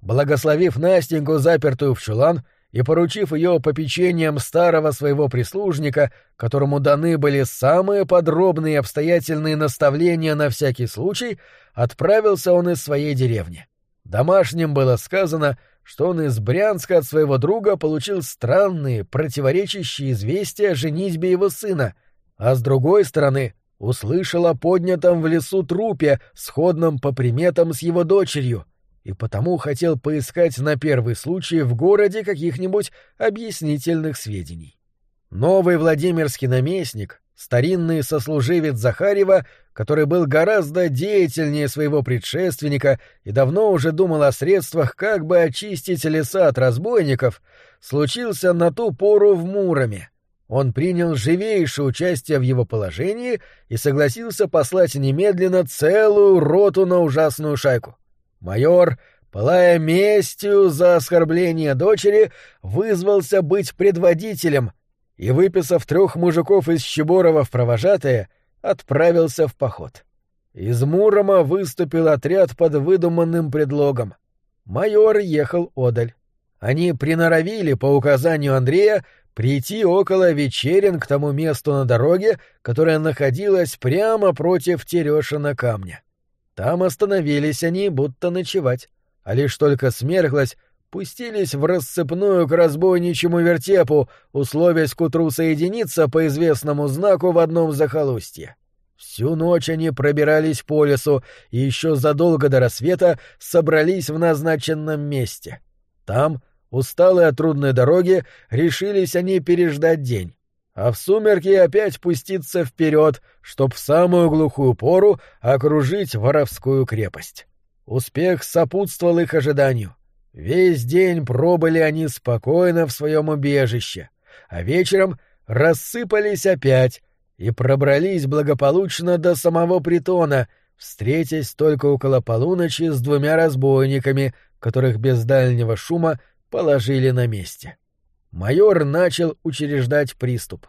Благословив Настеньку, запертую в чулан, — и, поручив ее попечением старого своего прислужника, которому даны были самые подробные и обстоятельные наставления на всякий случай, отправился он из своей деревни. Домашним было сказано, что он из Брянска от своего друга получил странные, противоречащие известия о женитьбе его сына, а с другой стороны услышал о поднятом в лесу трупе, сходном по приметам с его дочерью — и потому хотел поискать на первый случай в городе каких-нибудь объяснительных сведений. Новый Владимирский наместник, старинный сослуживец Захарева, который был гораздо деятельнее своего предшественника и давно уже думал о средствах, как бы очистить леса от разбойников, случился на ту пору в Муроме. Он принял живейшее участие в его положении и согласился послать немедленно целую роту на ужасную шайку. Майор, пылая местью за оскорбление дочери, вызвался быть предводителем и, выписав трех мужиков из Щеборова в провожатые, отправился в поход. Из Мурома выступил отряд под выдуманным предлогом. Майор ехал одаль. Они приноровили по указанию Андрея прийти около вечерин к тому месту на дороге, которое находилось прямо против Терешина камня. Там остановились они, будто ночевать, а лишь только смерклось, пустились в рассыпную к разбойничьему вертепу, условясь к утру соединиться по известному знаку в одном захолустье. Всю ночь они пробирались по лесу и еще задолго до рассвета собрались в назначенном месте. Там, усталые от трудной дороги, решились они переждать день а в сумерки опять пуститься вперед, чтоб в самую глухую пору окружить воровскую крепость. Успех сопутствовал их ожиданию. Весь день пробыли они спокойно в своем убежище, а вечером рассыпались опять и пробрались благополучно до самого притона, встретясь только около полуночи с двумя разбойниками, которых без дальнего шума положили на месте. Майор начал учреждать приступ.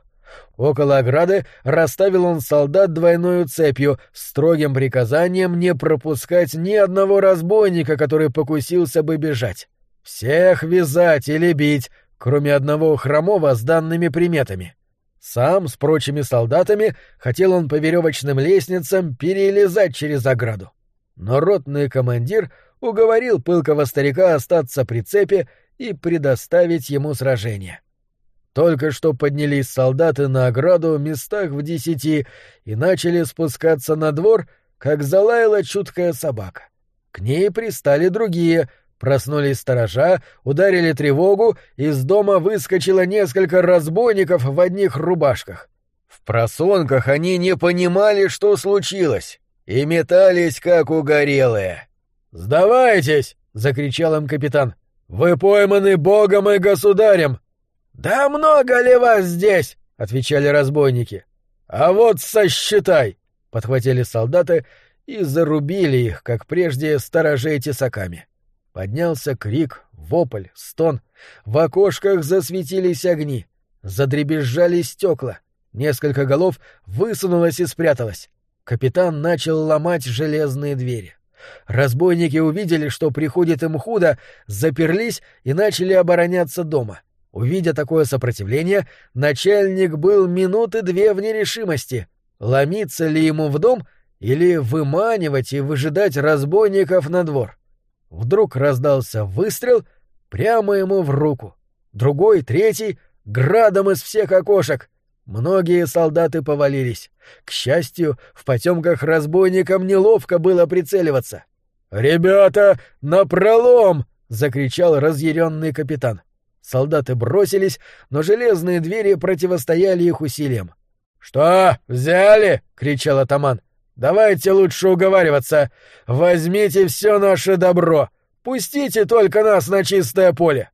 Около ограды расставил он солдат двойной цепью, строгим приказанием не пропускать ни одного разбойника, который покусился бы бежать. Всех вязать или бить, кроме одного хромого с данными приметами. Сам с прочими солдатами хотел он по веревочным лестницам перелезать через ограду. Но ротный командир уговорил пылкого старика остаться при цепи и предоставить ему сражение. Только что поднялись солдаты на ограду местах в десяти и начали спускаться на двор, как залаяла чуткая собака. К ней пристали другие, проснулись сторожа, ударили тревогу, из дома выскочило несколько разбойников в одних рубашках. В просонках они не понимали, что случилось, и метались, как угорелые. «Сдавайтесь!» — закричал им капитан. «Вы пойманы Богом и государем! «Да много ли вас здесь?» — отвечали разбойники. «А вот сосчитай!» — подхватили солдаты и зарубили их, как прежде, сторожей тесаками. Поднялся крик, вопль, стон. В окошках засветились огни. Задребезжали стекла. Несколько голов высунулось и спряталось. Капитан начал ломать железные двери. Разбойники увидели, что приходит им худо, заперлись и начали обороняться дома. Увидя такое сопротивление, начальник был минуты две в нерешимости, ломиться ли ему в дом или выманивать и выжидать разбойников на двор. Вдруг раздался выстрел прямо ему в руку. Другой, третий, градом из всех окошек. Многие солдаты повалились. К счастью, в потемках разбойникам неловко было прицеливаться. «Ребята, напролом!» — закричал разъяренный капитан. Солдаты бросились, но железные двери противостояли их усилиям. «Что, взяли?» — кричал атаман. «Давайте лучше уговариваться. Возьмите все наше добро. Пустите только нас на чистое поле».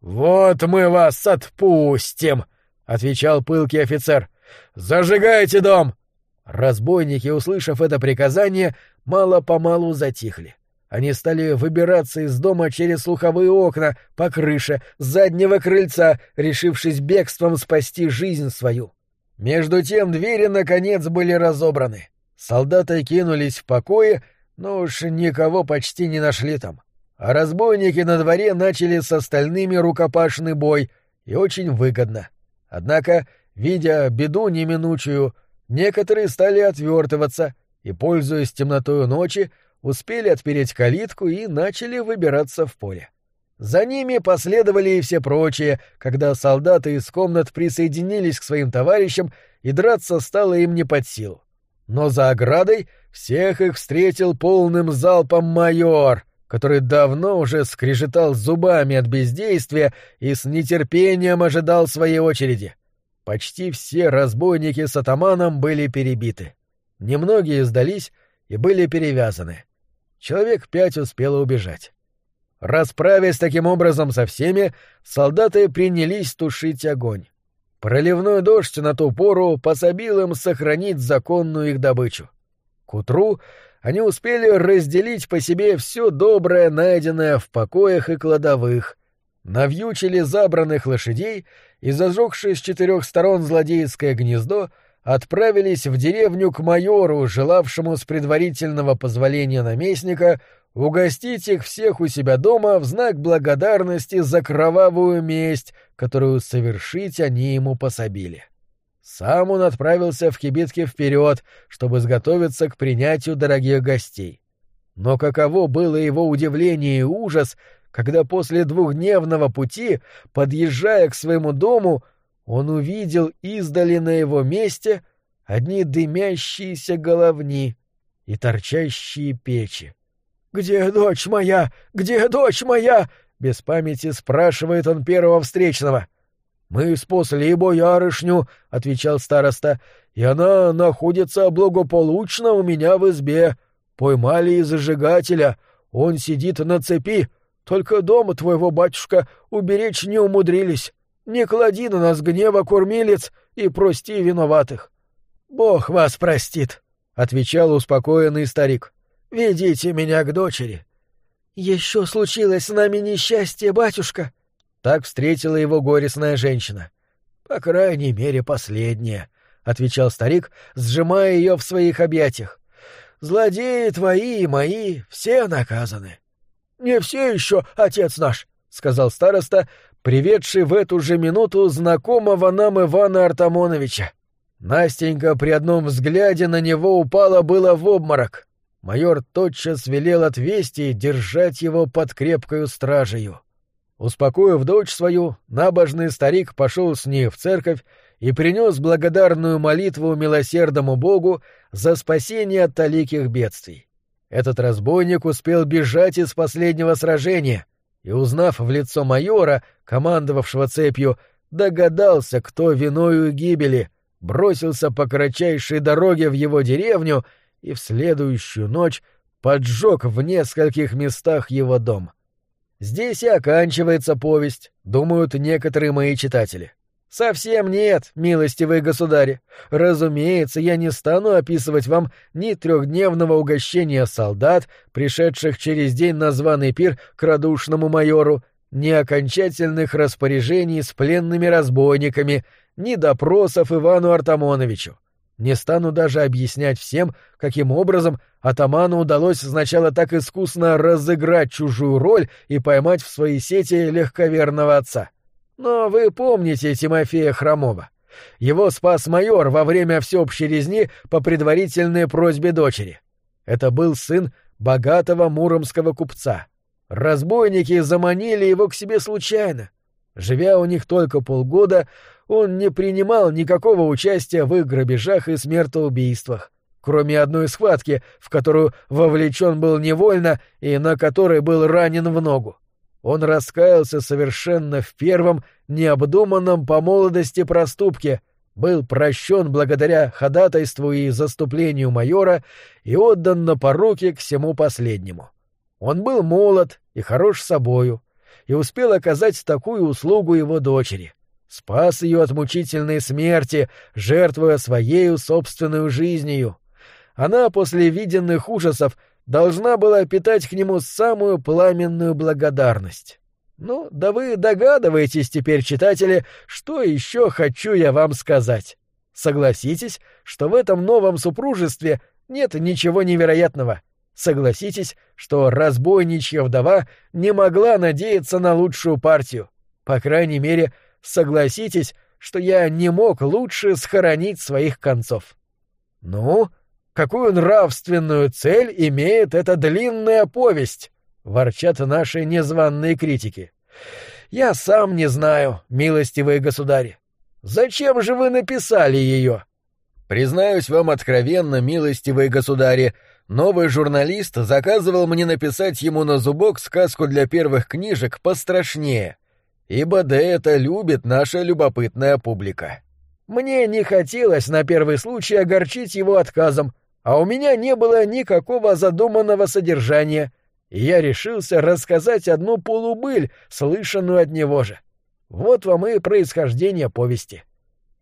«Вот мы вас отпустим», — отвечал пылкий офицер. «Зажигайте дом!» Разбойники, услышав это приказание, мало-помалу затихли. Они стали выбираться из дома через слуховые окна, по крыше, с заднего крыльца, решившись бегством спасти жизнь свою. Между тем двери, наконец, были разобраны. Солдаты кинулись в покое, но уж никого почти не нашли там. А разбойники на дворе начали с остальными рукопашный бой, и очень выгодно. Однако, видя беду неминучую, некоторые стали отвертываться и, пользуясь темнотою ночи, успели отпереть калитку и начали выбираться в поле. За ними последовали и все прочие, когда солдаты из комнат присоединились к своим товарищам, и драться стало им не под силу. Но за оградой всех их встретил полным залпом майор, который давно уже скрежетал зубами от бездействия и с нетерпением ожидал своей очереди. Почти все разбойники с атаманом были перебиты. Немногие сдались и были перевязаны. Человек пять успело убежать. Расправясь таким образом со всеми, солдаты принялись тушить огонь. Проливной дождь на ту пору пособил им сохранить законную их добычу. К утру они успели разделить по себе все доброе, найденное в покоях и кладовых, навьючили забранных лошадей и, зажегшие с четырех сторон злодейское гнездо, отправились в деревню к майору, желавшему с предварительного позволения наместника угостить их всех у себя дома в знак благодарности за кровавую месть, которую совершить они ему пособили. Сам он отправился в кибитке вперед, чтобы сготовиться к принятию дорогих гостей. Но каково было его удивление и ужас, когда после двухдневного пути, подъезжая к своему дому, он увидел издали на его месте одни дымящиеся головни и торчащие печи. «Где дочь моя? Где дочь моя?» — без памяти спрашивает он первого встречного. «Мы спасли боярышню», — отвечал староста, — «и она находится благополучно у меня в избе. Поймали и зажигателя, он сидит на цепи, только дома твоего батюшка уберечь не умудрились. Не клади на нас гнева, кормилец, и прости виноватых». «Бог вас простит», — отвечал успокоенный старик. Ведите меня к дочери. Еще случилось с нами несчастье, батюшка. Так встретила его горестная женщина. По крайней мере, последняя, отвечал старик, сжимая ее в своих объятиях. Злодеи твои и мои все наказаны. Не все еще, отец наш, сказал староста, приведший в эту же минуту знакомого нам Ивана Артамоновича. Настенька при одном взгляде на него упала было в обморок майор тотчас велел отвести и держать его под крепкою стражею. Успокоив дочь свою, набожный старик пошел с ней в церковь и принес благодарную молитву милосердному Богу за спасение от таликих бедствий. Этот разбойник успел бежать из последнего сражения и, узнав в лицо майора, командовавшего цепью, догадался, кто виною гибели, бросился по кратчайшей дороге в его деревню — и в следующую ночь поджег в нескольких местах его дом. Здесь и оканчивается повесть, думают некоторые мои читатели. Совсем нет, милостивые государи. Разумеется, я не стану описывать вам ни трехдневного угощения солдат, пришедших через день на званый пир к радушному майору, ни окончательных распоряжений с пленными разбойниками, ни допросов Ивану Артамоновичу. Не стану даже объяснять всем, каким образом атаману удалось сначала так искусно разыграть чужую роль и поймать в свои сети легковерного отца. Но вы помните Тимофея Хромова. Его спас майор во время всеобщей резни по предварительной просьбе дочери. Это был сын богатого муромского купца. Разбойники заманили его к себе случайно. Живя у них только полгода, он не принимал никакого участия в их грабежах и смертоубийствах, кроме одной схватки, в которую вовлечен был невольно и на которой был ранен в ногу. Он раскаялся совершенно в первом, необдуманном по молодости проступке, был прощен благодаря ходатайству и заступлению майора и отдан на поруки к всему последнему. Он был молод и хорош собою, и успел оказать такую услугу его дочери — спас ее от мучительной смерти, жертвуя своею собственную жизнью. Она после виденных ужасов должна была питать к нему самую пламенную благодарность. Ну, да вы догадываетесь теперь, читатели, что еще хочу я вам сказать. Согласитесь, что в этом новом супружестве нет ничего невероятного. Согласитесь, что разбойничья вдова не могла надеяться на лучшую партию. По крайней мере, согласитесь, что я не мог лучше схоронить своих концов. Ну, какую нравственную цель имеет эта длинная повесть? ворчат наши незваные критики. Я сам не знаю, милостивые государи. Зачем же вы написали ее? Признаюсь вам откровенно, милостивые государи, новый журналист заказывал мне написать ему на зубок сказку для первых книжек пострашнее, ибо да это любит наша любопытная публика.
Мне не хотелось на первый случай огорчить его отказом, а у меня не было никакого задуманного содержания, и я решился рассказать одну полубыль, слышанную от него же. Вот вам и происхождение повести.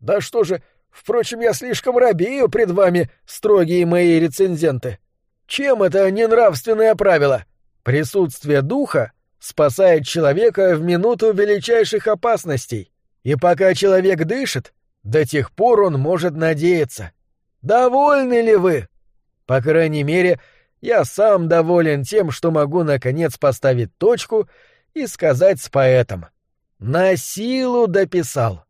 Да что же, впрочем, я слишком робею пред вами, строгие мои рецензенты. Чем это ненравственное правило? Присутствие духа спасает человека в минуту величайших опасностей, и пока человек дышит, до тех пор он может надеяться. Довольны ли вы? По крайней мере, я сам доволен тем, что могу наконец поставить точку и сказать с поэтом. На силу дописал.